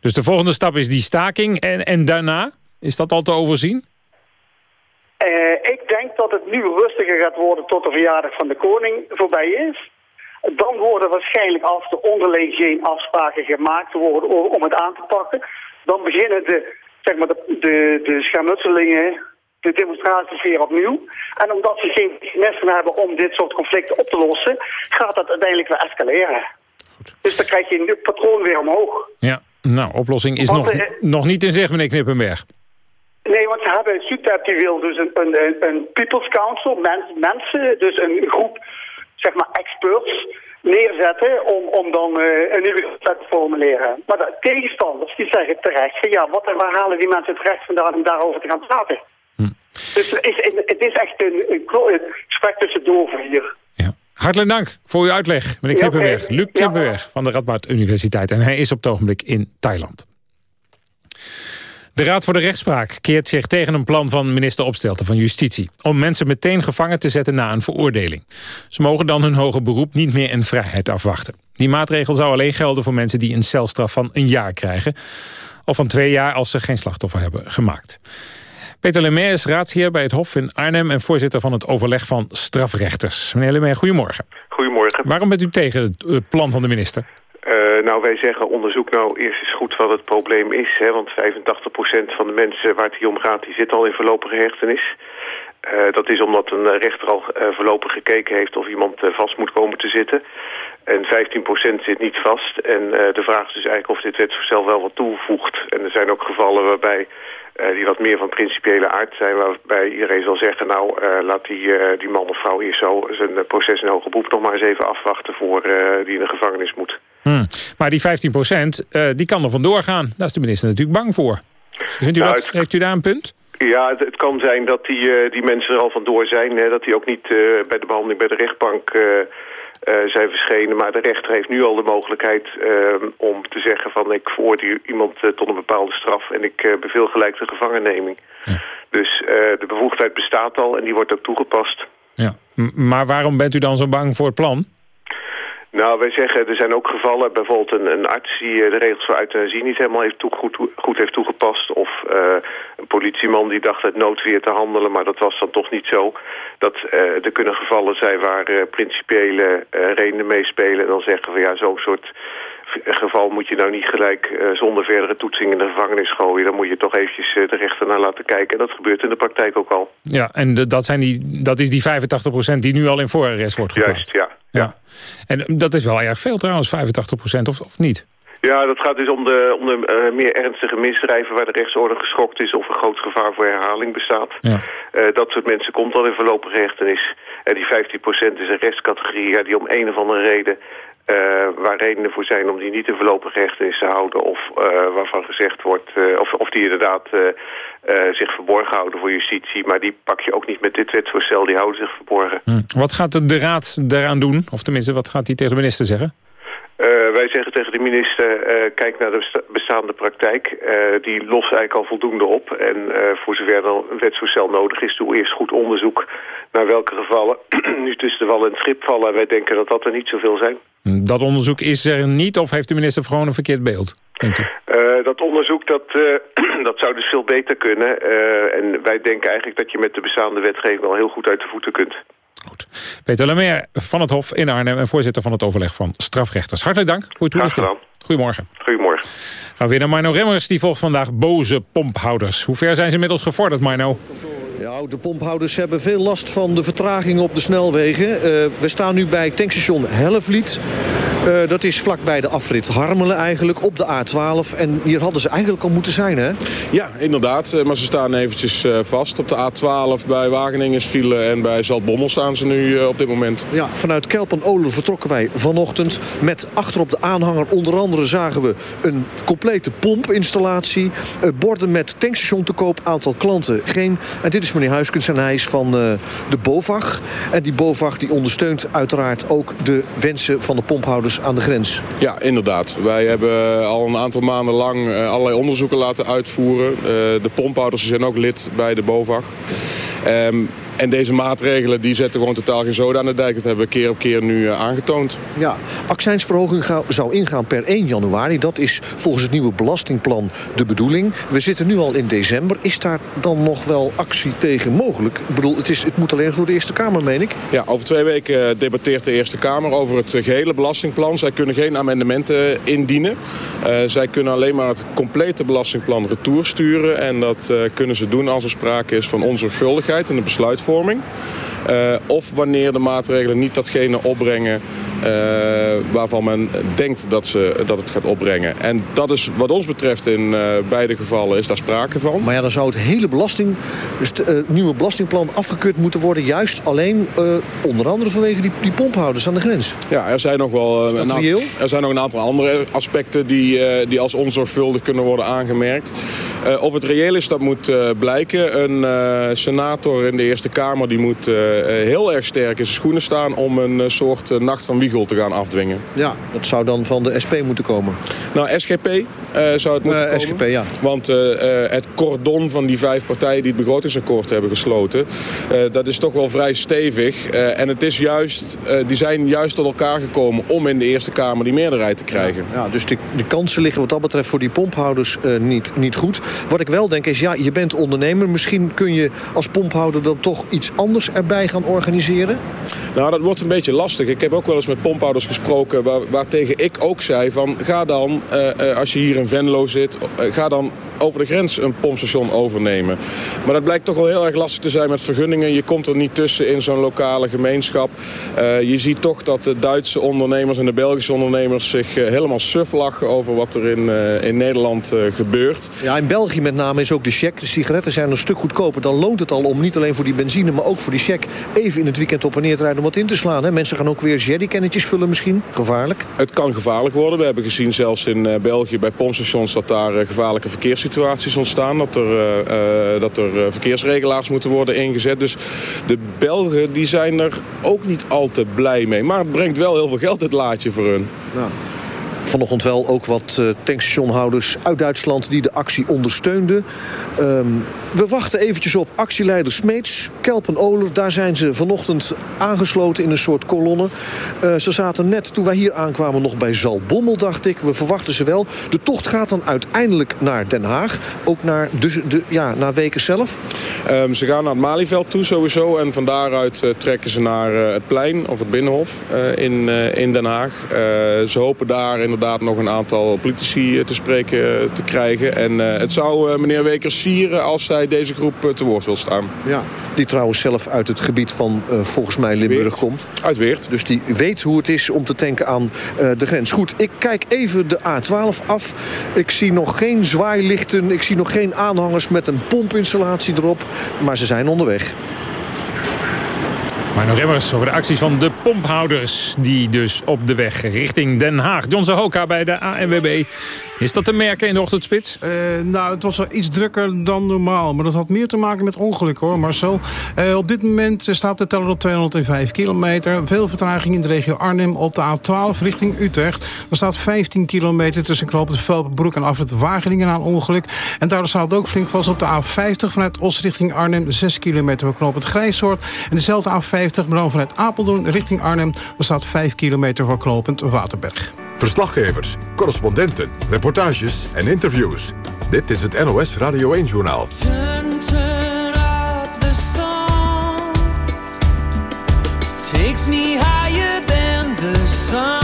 Dus de volgende stap is die staking. En, en daarna? Is dat al te overzien? Eh, ik denk dat het nu rustiger gaat worden tot de verjaardag van de koning voorbij is. Dan worden waarschijnlijk als er onderling geen afspraken gemaakt worden om het aan te pakken, dan beginnen de, zeg maar de, de, de schermutselingen, de demonstraties weer opnieuw. En omdat ze geen mechanismen hebben om dit soort conflicten op te lossen, gaat dat uiteindelijk weer escaleren. Dus dan krijg je een patroon weer omhoog. Ja. Nou, oplossing is Want, nog, eh, nog niet in zicht, meneer Knippenberg. Nee, want ze hebben SUTEP die wil dus een, een, een- een People's Council, mens, mensen, dus een groep, zeg maar, experts neerzetten om, om dan eh, een nieuwe wet te formuleren. Maar de tegenstanders die zeggen terecht ja, wat, waar halen die mensen terecht vandaan om daarover te gaan praten? Dus het is, het is echt een, een, een gesprek tussen doven hier. Hartelijk dank voor uw uitleg, meneer Ja, Knippenberg. oké. Luc Knippenberg van de Radboud Universiteit. En hij is op het ogenblik in Thailand. De Raad voor de Rechtspraak keert zich tegen een plan van minister Opstelten van Justitie... om mensen meteen gevangen te zetten na een veroordeling. Ze mogen dan hun hoger beroep niet meer in vrijheid afwachten. Die maatregel zou alleen gelden voor mensen die een celstraf van een jaar krijgen... of van twee jaar als ze geen slachtoffer hebben gemaakt. Peter Lemaire is raadsheer bij het Hof in Arnhem... en voorzitter van het overleg van strafrechters. Meneer Lemaire, goedemorgen. Goedemorgen. Waarom bent u tegen het eh, plan van de minister? Eh, nou, wij zeggen onderzoek nou eerst eens goed wat het probleem is. Hè, want 85% van de mensen waar het hier om gaat, die zitten al in voorlopige hechtenis. Eh, dat is omdat een rechter al eh, voorlopig gekeken heeft of iemand vast moet komen te zitten. En 15% zit niet vast. En de vraag is dus eigenlijk of dit wetsvoorstel wel wat toevoegt. En er zijn ook gevallen waarbij eh, die wat meer van principiële aard zijn. Waarbij iedereen zal zeggen, nou eh, laat die, eh, die man of vrouw eerst zo zijn proces in hoger beroep nog maar eens even afwachten voor die in de gevangenis moet. Hmm. Maar die 15 procent, die kan er vandoor gaan. Daar is de minister natuurlijk bang voor. Vindt u Nou, dat, het- heeft u daar een punt? Ja, het, het kan zijn dat die, die mensen er al vandoor zijn. Hè, dat die ook niet bij de behandeling bij de rechtbank zijn verschenen. Maar de rechter heeft nu al de mogelijkheid eh, om te zeggen van... ik veroordeel iemand eh, tot een bepaalde straf en ik eh, beveel gelijk de gevangenneming. Dus eh, de bevoegdheid bestaat al en die wordt ook toegepast. Ja. Maar waarom bent u dan zo bang voor het plan? Nou, wij zeggen, er zijn ook gevallen, bijvoorbeeld een, een arts die eh, de regels voor euthanasie niet helemaal heeft goed, goed heeft toegepast. Of eh, een politieman die dacht uit noodweer te handelen, maar dat was dan toch niet zo. Dat eh, er kunnen gevallen zijn waar principiële redenen meespelen. En dan zeggen we, ja, zo'n soort geval moet je nou niet gelijk eh, zonder verdere toetsing in de gevangenis gooien. Dan moet je toch eventjes eh, de rechter naar laten kijken. En dat gebeurt in de praktijk ook al. Ja, en dat, zijn die, dat is die 85% die nu al in voorarrest wordt geplaatst. Juist, ja. Ja. En dat is wel erg veel trouwens, 85% of, of niet? Ja, dat gaat dus om de, om de eh, meer ernstige misdrijven waar de rechtsorde geschokt is of een groot gevaar voor herhaling bestaat. Ja. Dat soort mensen komt al in voorlopige hechtenis. En die 15% is een restcategorie ja, die om een of andere reden, eh, waar redenen voor zijn om die niet in voorlopige hechtenis te houden of eh, waarvan gezegd wordt, eh, of, of die inderdaad zich verborgen houden voor justitie. Maar die pak je ook niet met dit wetsvoorstel, die houden zich verborgen. Hm. Wat gaat de, raad daaraan doen? Of tenminste, wat gaat hij tegen de minister zeggen? Eh, wij zeggen tegen de minister, eh, kijk naar de besta- bestaande praktijk. Eh, die lost eigenlijk al voldoende op. En voor zover dan een wetsvoorstel nodig is, doe eerst goed onderzoek naar welke gevallen nu tussen de wal en het schip vallen. En wij denken dat dat er niet zoveel zijn. Hm, Dat onderzoek is er niet of heeft de minister gewoon een verkeerd beeld? Dat onderzoek dat, dat zou dus veel beter kunnen. En wij denken eigenlijk dat je met de bestaande wetgeving wel heel goed uit de voeten kunt. Peter Lemaire van het Hof in Arnhem... en voorzitter van het overleg van strafrechters. Hartelijk dank voor uw toelichting. Goedemorgen. Goedemorgen. Gaan we weer naar Marno Remmers. Die volgt vandaag boze pomphouders. Hoe ver zijn ze inmiddels gevorderd, Marno? Ja, de pomphouders hebben veel last van de vertragingen op de snelwegen. Eh, we staan nu bij tankstation Hellevliet. Eh, dat is vlakbij de afrit Harmelen eigenlijk, op de A12. En hier hadden ze eigenlijk al moeten zijn, hè? Ja, inderdaad. Eh, Maar ze staan eventjes vast. Op de A12 bij Wageningen is file en bij Zaltbommel staan ze nu op dit moment. Ja, vanuit Kelpen-Oler vertrokken wij vanochtend. Met achterop de aanhanger onder andere zagen we een complete pompinstallatie. borden met tankstation te koop, aantal klanten geen. En dit is meneer Huiskens en hij is van eh, de BOVAG. En die BOVAG die ondersteunt uiteraard ook de wensen van de pomphouders aan de grens. Ja, inderdaad. Wij hebben al een aantal maanden lang eh, allerlei onderzoeken laten uitvoeren. Eh, de pomphouders zijn ook lid bij de BOVAG. Ehm, en deze maatregelen die zetten gewoon totaal geen zoden aan de dijk. Dat hebben we keer op keer nu eh, aangetoond. Ja, accijnsverhoging zou ingaan per 1 januari. Dat is volgens het nieuwe belastingplan de bedoeling. We zitten nu al in december. Is daar dan nog wel actie tegen mogelijk? Ik bedoel, het, is, het moet alleen door de Eerste Kamer, meen ik. Ja, over twee weken eh, debatteert de Eerste Kamer over het eh, gehele belastingplan. Zij kunnen geen amendementen indienen. Eh, zij kunnen alleen maar het complete belastingplan retour sturen. En dat kunnen ze doen als er sprake is van onzorgvuldigheid in de Eh, of wanneer de maatregelen niet datgene opbrengen waarvan men denkt dat, ze, dat het gaat opbrengen. En dat is wat ons betreft in eh, beide gevallen is daar sprake van. Maar ja, dan zou het hele belasting, dus het eh, nieuwe belastingplan afgekeurd moeten worden. Juist alleen eh, onder andere vanwege die, die pomphouders aan de grens. Ja, er zijn nog wel eh, een, aantal, er zijn nog een aantal andere aspecten die, eh, die als onzorgvuldig kunnen worden aangemerkt. Eh, of het reëel is, dat moet eh, blijken. Een eh, senator in de Eerste Kamer die moet eh, eh, heel erg sterk in zijn schoenen staan om een eh, soort eh, nacht van Te gaan afdwingen. Ja, dat zou dan van de SP moeten komen. Nou, SGP eh, zou het moeten Eh, komen. SGP, ja. Want eh, het cordon van die vijf partijen die het begrotingsakkoord hebben gesloten... dat is toch wel vrij stevig. En het is juist, die zijn juist tot elkaar gekomen om in de Eerste Kamer die meerderheid te krijgen. Ja, dus de, de kansen liggen wat dat betreft voor die pomphouders niet, niet goed. Wat ik wel denk is, ja, je bent ondernemer. Misschien kun je als pomphouder dan toch iets anders erbij gaan organiseren? Nou, dat wordt een beetje lastig. Ik heb ook wel eens met pomphouders gesproken... Waar, waartegen ik ook zei van... ga dan, eh, eh, als je hier in Venlo zit... eh, ga dan over de grens een pompstation overnemen. Maar dat blijkt toch wel heel erg lastig te zijn met vergunningen. Je komt er niet tussen in zo'n lokale gemeenschap. Eh, je ziet toch dat de Duitse ondernemers en de Belgische ondernemers... zich eh, helemaal suf lachen over wat er in, eh, in Nederland gebeurt. Ja, in België met name is ook de check. De sigaretten zijn een stuk goedkoper. Dan loont het al om niet alleen voor die benzine, maar ook voor die check... even in het weekend op en neer te rijden om wat in te slaan. Hè? Mensen gaan ook weer jerrycannetjes vullen misschien. Gevaarlijk. Het kan gevaarlijk worden. We hebben gezien zelfs in België bij pompstations... dat daar gevaarlijke verkeerssituaties situaties ontstaan. Dat er, dat er verkeersregelaars moeten worden ingezet. Dus de Belgen die zijn er ook niet al te blij mee. Maar het brengt wel heel veel geld het laadje voor hun. Ja vanochtend wel ook wat uh, tankstationhouders uit Duitsland die de actie ondersteunden. Um, we wachten eventjes op actieleider Smeets, Kelpen-Oler. Daar zijn ze vanochtend aangesloten in een soort kolonne. Uh, ze zaten net toen wij hier aankwamen nog bij Zalbommel, dacht ik. We verwachten ze wel. De tocht gaat dan uiteindelijk naar Den Haag. Ook naar, de, de ja, naar Weken zelf? Um, ze gaan naar het Malieveld toe sowieso. En van daaruit uh, trekken ze naar uh, het plein of het Binnenhof in, in Den Haag. ze hopen daar inderdaad nog een aantal politici te spreken te krijgen. En het zou meneer Wekers sieren als zij deze groep te woord wil staan. Ja, die trouwens zelf uit het gebied van uh, volgens mij Limburg Weert. komt. Uit Weert. Dus die weet hoe het is om te tanken aan uh, de grens. Goed, ik kijk even de A12 af. Ik zie nog geen zwaailichten. Ik zie nog geen aanhangers met een pompinstallatie erop. Maar ze zijn onderweg. Maar nog Remmers over de acties van de pomphouders... die dus op de weg richting Den Haag. John Zahoka bij de ANWB. Is dat te merken in de ochtendspits? Uh, nou, het was wel iets drukker dan normaal. Maar dat had meer te maken met ongeluk hoor, Marcel. Uh, op dit moment staat de teller op 205 kilometer. Veel vertraging in de regio Arnhem op de A12 richting Utrecht. Er staat 15 kilometer tussen Knoopend Velpenbroek en Afrit Wageningen aan ongeluk. En daar staat ook flink vast op de A50 vanuit Os richting Arnhem. 6 kilometer voor Knoopend Grijssoort. En dezelfde A50 dan vanuit Apeldoorn richting Arnhem. Er staat 5 kilometer voor Knoopend Waterberg. Verslaggevers, correspondenten, reportages en interviews. Dit is het NOS Radio 1-journaal. Takes me higher than the sun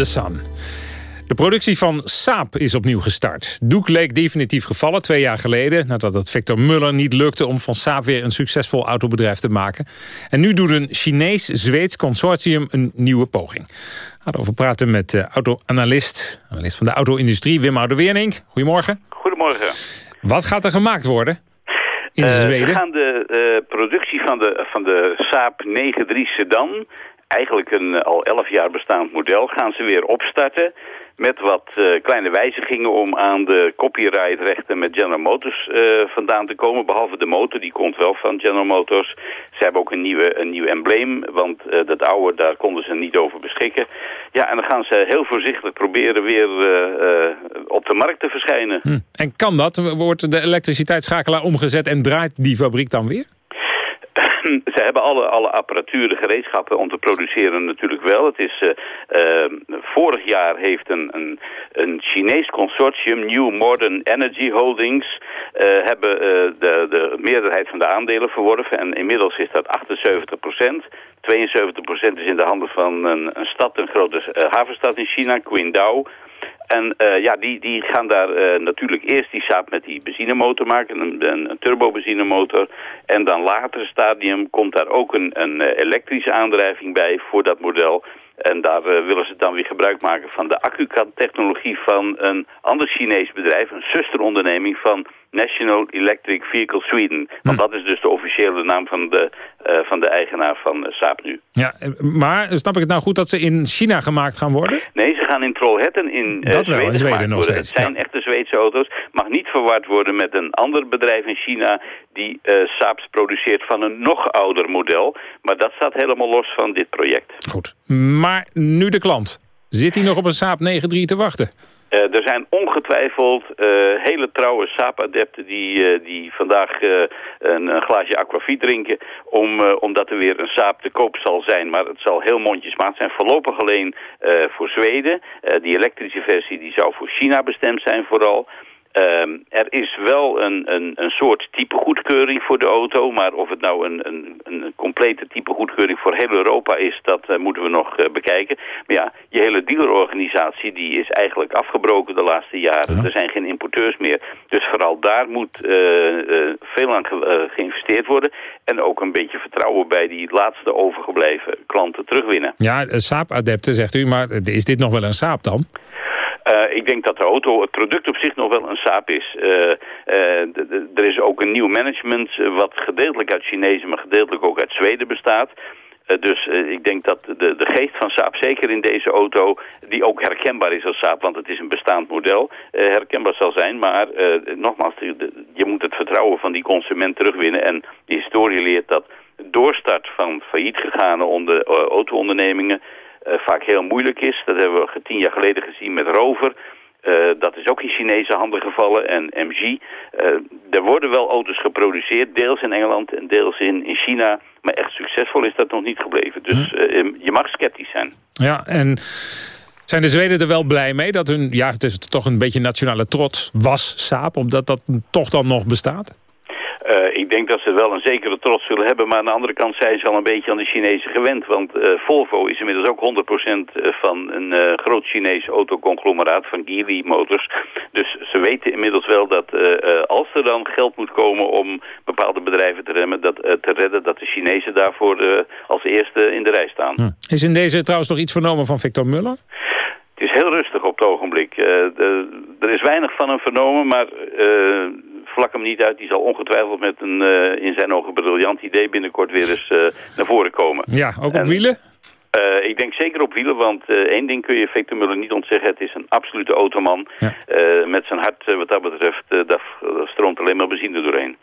The Sun. De productie van Saab is opnieuw gestart. Doek leek definitief gevallen twee jaar geleden... nadat het Victor Muller niet lukte om van Saab weer een succesvol autobedrijf te maken. En nu doet een Chinees-Zweeds consortium een nieuwe poging. We gaan over praten met auto-analyst, analist van de auto-industrie Wim Oude-Wernink. Goedemorgen. Goedemorgen. Wat gaat er gemaakt worden in uh, Zweden? We gaan de uh, productie van de, van de Saab 9-3 sedan eigenlijk een al elf jaar bestaand model, gaan ze weer opstarten met wat uh, kleine wijzigingen om aan de copyrightrechten met General Motors uh, vandaan te komen. Behalve de motor, die komt wel van General Motors. Ze hebben ook een, nieuwe, een nieuw embleem, want dat oude, daar konden ze niet over beschikken. Ja, en dan gaan ze heel voorzichtig proberen weer op de markt te verschijnen. Hm. En kan dat? Wordt de elektriciteitsschakelaar omgezet en draait die fabriek dan weer? Ze hebben alle, alle apparatuur, de gereedschappen om te produceren natuurlijk wel. Het is, uh, uh, vorig jaar heeft een, een, een Chinees consortium, New Modern Energy Holdings, uh, hebben de, de meerderheid van de aandelen verworven. En inmiddels is dat 78 procent. 72 procent is in de handen van een, een stad, een grote havenstad in China, Qingdao. En uh, ja, die, die gaan daar uh, natuurlijk eerst die Saab met die benzinemotor maken, een, een, een turbobenzinemotor. En dan later stadium komt daar ook een, een elektrische aandrijving bij voor dat model. En daar willen ze dan weer gebruik maken van de accu-technologie van een ander Chinees bedrijf, een zusteronderneming van National Electric Vehicle Sweden. Want dat is dus de officiële naam van de, uh, van de eigenaar van uh, Saab nu. Ja, maar snap ik het nou goed dat ze in China gemaakt gaan worden? Nee, ze gaan in Trollhättan in uh, dat Zweden, wel, in Zweden nog steeds. Het zijn ja. echte Zweedse auto's. Mag niet verward worden met een ander bedrijf in China die Saabs produceert van een nog ouder model. Maar dat staat helemaal los van dit project. Goed, maar nu de klant. Zit hij nog op een Saab 9-3 te wachten? Uh, er zijn ongetwijfeld uh, hele trouwe Saab-adepten die, uh, die vandaag een, een, glaasje aquavit drinken... Om, omdat er weer een Saab te koop zal zijn. Maar het zal heel mondjesmaat zijn. Voorlopig alleen voor Zweden. die elektrische versie die zou voor China bestemd zijn vooral... Um, er is wel een, een, een soort type goedkeuring voor de auto, maar of het nou een, een, een complete type goedkeuring voor heel Europa is, dat uh, moeten we nog uh, bekijken. Maar ja, je hele dealerorganisatie die is eigenlijk afgebroken de laatste jaren. Ja. Er zijn geen importeurs meer. Dus vooral daar moet uh, veel aan ge geïnvesteerd worden en ook een beetje vertrouwen bij die laatste overgebleven klanten terugwinnen. Ja, Saab-adepten zegt u, maar is dit nog wel een Saab dan? Uh, ik denk dat de auto, het product op zich nog wel een saap is. Uh, uh, er is ook een nieuw management wat gedeeltelijk uit Chinezen, maar gedeeltelijk ook uit Zweden bestaat. dus ik denk dat de, de geest van Saab, zeker in deze auto, die ook herkenbaar is als Saab, want het is een bestaand model, herkenbaar zal zijn. Maar nogmaals, je moet het vertrouwen van die consument terugwinnen. En de historie leert dat doorstart van failliet gegane onder, auto-ondernemingen vaak heel moeilijk is. Dat hebben we tien jaar geleden gezien met Rover. Uh, dat is ook in Chinese handen gevallen en MG. Uh, er worden wel auto's geproduceerd, deels in Engeland en deels in, in China. Maar echt succesvol is dat nog niet gebleven. Dus je mag sceptisch zijn. Ja, en zijn de Zweden er wel blij mee dat hun, ja, het is toch een beetje nationale trots was, Saab, omdat dat toch dan nog bestaat? Uh, ik denk dat ze wel een zekere trots zullen hebben, maar aan de andere kant zijn ze al een beetje aan de Chinezen gewend. Want uh, Volvo is inmiddels ook 100% van een uh, groot Chinees autoconglomeraat van Geely Motors. Dus ze weten inmiddels wel dat als er dan geld moet komen om bepaalde bedrijven te, remmen, dat, te redden, dat de Chinezen daarvoor als eerste in de rij staan. Hm. Is in deze trouwens nog iets vernomen van Victor Muller? Het is heel rustig op het ogenblik. Er is weinig van hem vernomen, maar vlak hem niet uit. Die zal ongetwijfeld met een uh, in zijn ogen briljant idee binnenkort weer eens uh, naar voren komen. Ja, ook op en, wielen? Uh, ik denk zeker op wielen, want één ding kun je Victor Muller niet ontzeggen. Het is een absolute automan. Ja. met zijn hart wat dat betreft, daar stroomt alleen maar benzine doorheen.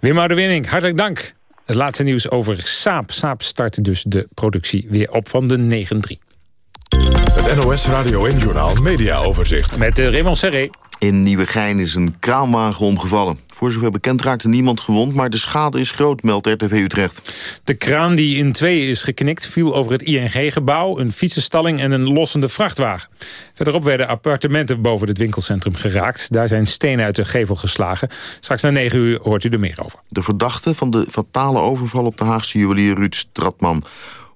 Wim de Winning, hartelijk dank. Het laatste nieuws over Saab. Saab start dus de productie weer op van de 9-3. Het NOS Radio en Journaal Media Overzicht. Met uh, Raymond Serré. In Nieuwegein is een kraanwagen omgevallen. Voor zover bekend raakte niemand gewond, maar de schade is groot, meldt RTV Utrecht. De kraan die in tweeën is geknikt viel over het ING-gebouw... een fietsenstalling en een lossende vrachtwagen. Verderop werden appartementen boven het winkelcentrum geraakt. Daar zijn stenen uit de gevel geslagen. Straks na 9 uur hoort u er meer over. De verdachte van de fatale overval op de Haagse juwelier Ruud Stratman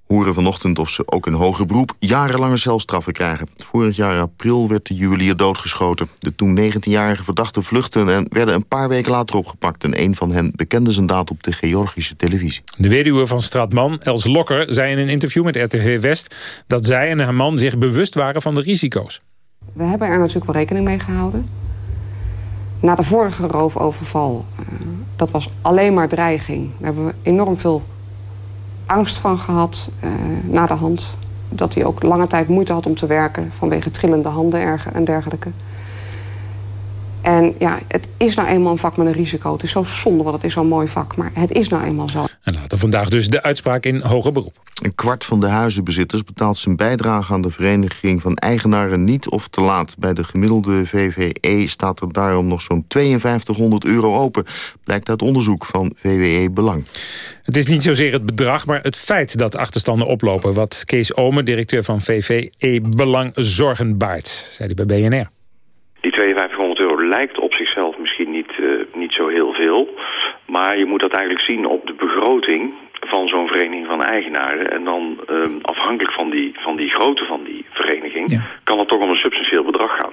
horen vanochtend of ze ook in hoger beroep jarenlange celstraffen krijgen. Vorig jaar april werd de juwelier doodgeschoten. De toen 19-jarige verdachten vluchtten en werden een paar weken later opgepakt. En een van hen bekende zijn daad op de Georgische televisie. De weduwe van Straatman, Els Lokker, zei in een interview met RTV West... dat zij en haar man zich bewust waren van de risico's. We hebben er natuurlijk wel rekening mee gehouden. Na de vorige roofoverval, uh, dat was alleen maar dreiging. Daar hebben we enorm veel angst van gehad uh, na de hand. Dat hij ook lange tijd moeite had om te werken vanwege trillende handen en dergelijke. En ja, het is nou eenmaal een vak met een risico. Het is zo zonde, want het is zo'n mooi vak. Maar het is nou eenmaal zo. En later vandaag dus de uitspraak in hoger beroep. Een kwart van de huizenbezitters betaalt zijn bijdrage aan de vereniging van eigenaren niet of te laat. Bij de gemiddelde VVE staat er daarom nog zo'n 5200 euro open. Blijkt uit onderzoek van VWE Belang. Het is niet zozeer het bedrag, maar het feit dat achterstanden oplopen. Wat Kees Omen, directeur van VVE Belang, zorgen baart, zei hij bij BNR. Die 5200 euro lijkt op zichzelf misschien niet, uh, niet zo heel veel. Maar je moet dat eigenlijk zien op de begroting van zo'n vereniging van eigenaren. En dan uh, afhankelijk van die, van die grootte van die vereniging... Ja. kan het toch om een substantieel bedrag gaan.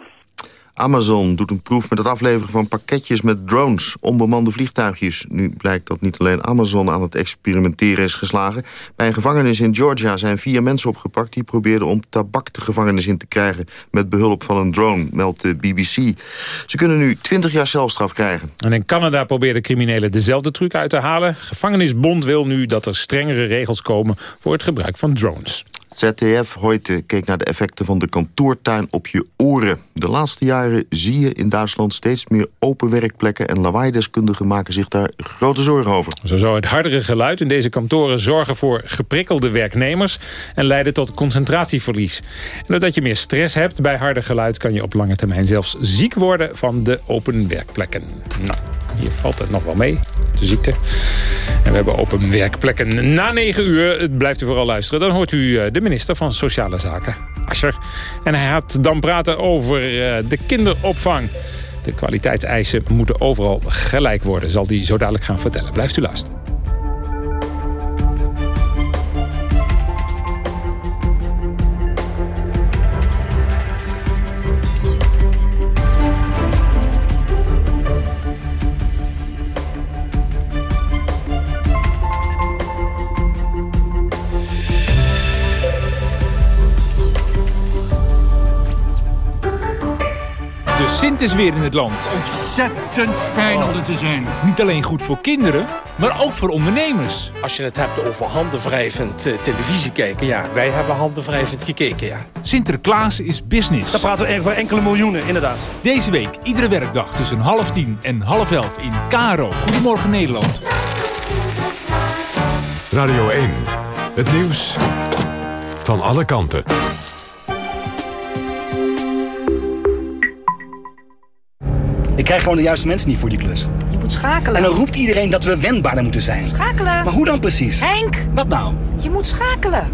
Amazon doet een proef met het afleveren van pakketjes met drones, onbemande vliegtuigjes. Nu blijkt dat niet alleen Amazon aan het experimenteren is geslagen. Bij een gevangenis in Georgia zijn vier mensen opgepakt... die probeerden om tabak de gevangenis in te krijgen... met behulp van een drone, meldt de BBC. Ze kunnen nu 20 jaar celstraf krijgen. En in Canada probeerden criminelen dezelfde truc uit te halen. Gevangenisbond wil nu dat er strengere regels komen... voor het gebruik van drones. ZDF Hoyte keek naar de effecten van de kantoortuin op je oren. De laatste jaren zie je in Duitsland steeds meer open werkplekken... en lawaaideskundigen maken zich daar grote zorgen over. Zo zou het hardere geluid in deze kantoren zorgen voor geprikkelde werknemers... en leiden tot concentratieverlies. En doordat je meer stress hebt bij harder geluid... kan je op lange termijn zelfs ziek worden van de open werkplekken. Nou, hier valt het nog wel mee, de ziekte. En we hebben open werkplekken na 9 uur. Blijft u vooral luisteren. Dan hoort u de minister van Sociale Zaken, Ascher. En hij gaat dan praten over de kinderopvang. De kwaliteitseisen moeten overal gelijk worden, zal hij zo dadelijk gaan vertellen. Blijft u luisteren. Is weer in het land. Ontzettend fijn om er te zijn. Niet alleen goed voor kinderen, maar ook voor ondernemers. Als je het hebt over handenwrijvend uh, televisie kijken, ja, wij hebben handenwrijvend gekeken, ja. Sinterklaas is business. Dan praten we over enkele miljoenen, inderdaad. Deze week, iedere werkdag tussen half tien en half elf in Karo. Goedemorgen Nederland. Radio 1, het nieuws van alle kanten. Ik krijg gewoon de juiste mensen niet voor die klus. Je moet schakelen. En dan roept iedereen dat we wendbaarder moeten zijn. Schakelen. Maar hoe dan precies? Henk. Wat nou? Je moet schakelen.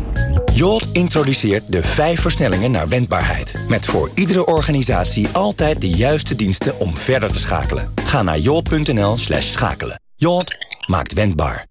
Jolt introduceert de vijf versnellingen naar wendbaarheid. Met voor iedere organisatie altijd de juiste diensten om verder te schakelen. Ga naar jolt.nl slash schakelen. Jolt maakt wendbaar.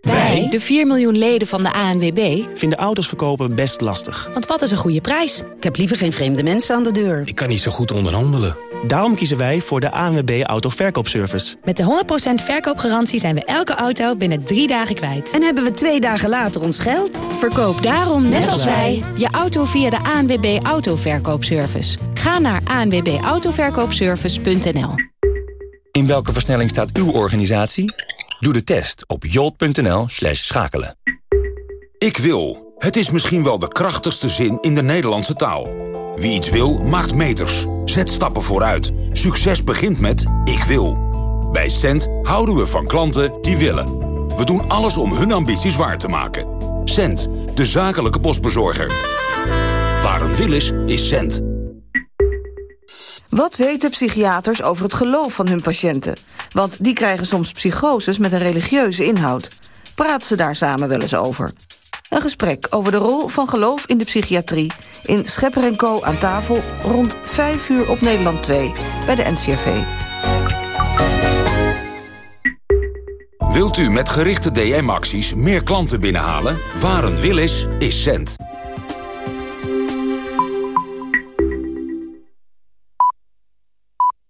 Wij, de 4 miljoen leden van de ANWB, vinden auto's verkopen best lastig. Want wat is een goede prijs? Ik heb liever geen vreemde mensen aan de deur. Ik kan niet zo goed onderhandelen. Daarom kiezen wij voor de ANWB Autoverkoopservice. Met de 100% verkoopgarantie zijn we elke auto binnen drie dagen kwijt. En hebben we twee dagen later ons geld? Verkoop daarom, net, net als wij, je auto via de ANWB Autoverkoopservice. Ga naar anwbautoverkoopservice.nl In welke versnelling staat uw organisatie? Doe de test op jolt.nl slash schakelen. Ik wil. Het is misschien wel de krachtigste zin in de Nederlandse taal. Wie iets wil, maakt meters. Zet stappen vooruit. Succes begint met ik wil. Bij Cent houden we van klanten die willen. We doen alles om hun ambities waar te maken. Cent, de zakelijke postbezorger. Waar een wil is, is Cent. Wat weten psychiaters over het geloof van hun patiënten? Want die krijgen soms psychoses met een religieuze inhoud. Praat ze daar samen wel eens over? Een gesprek over de rol van geloof in de psychiatrie... in Schepper Co. aan tafel rond 5 uur op Nederland 2 bij de NCRV. Wilt u met gerichte DM-acties meer klanten binnenhalen? Waar een wil is, is cent.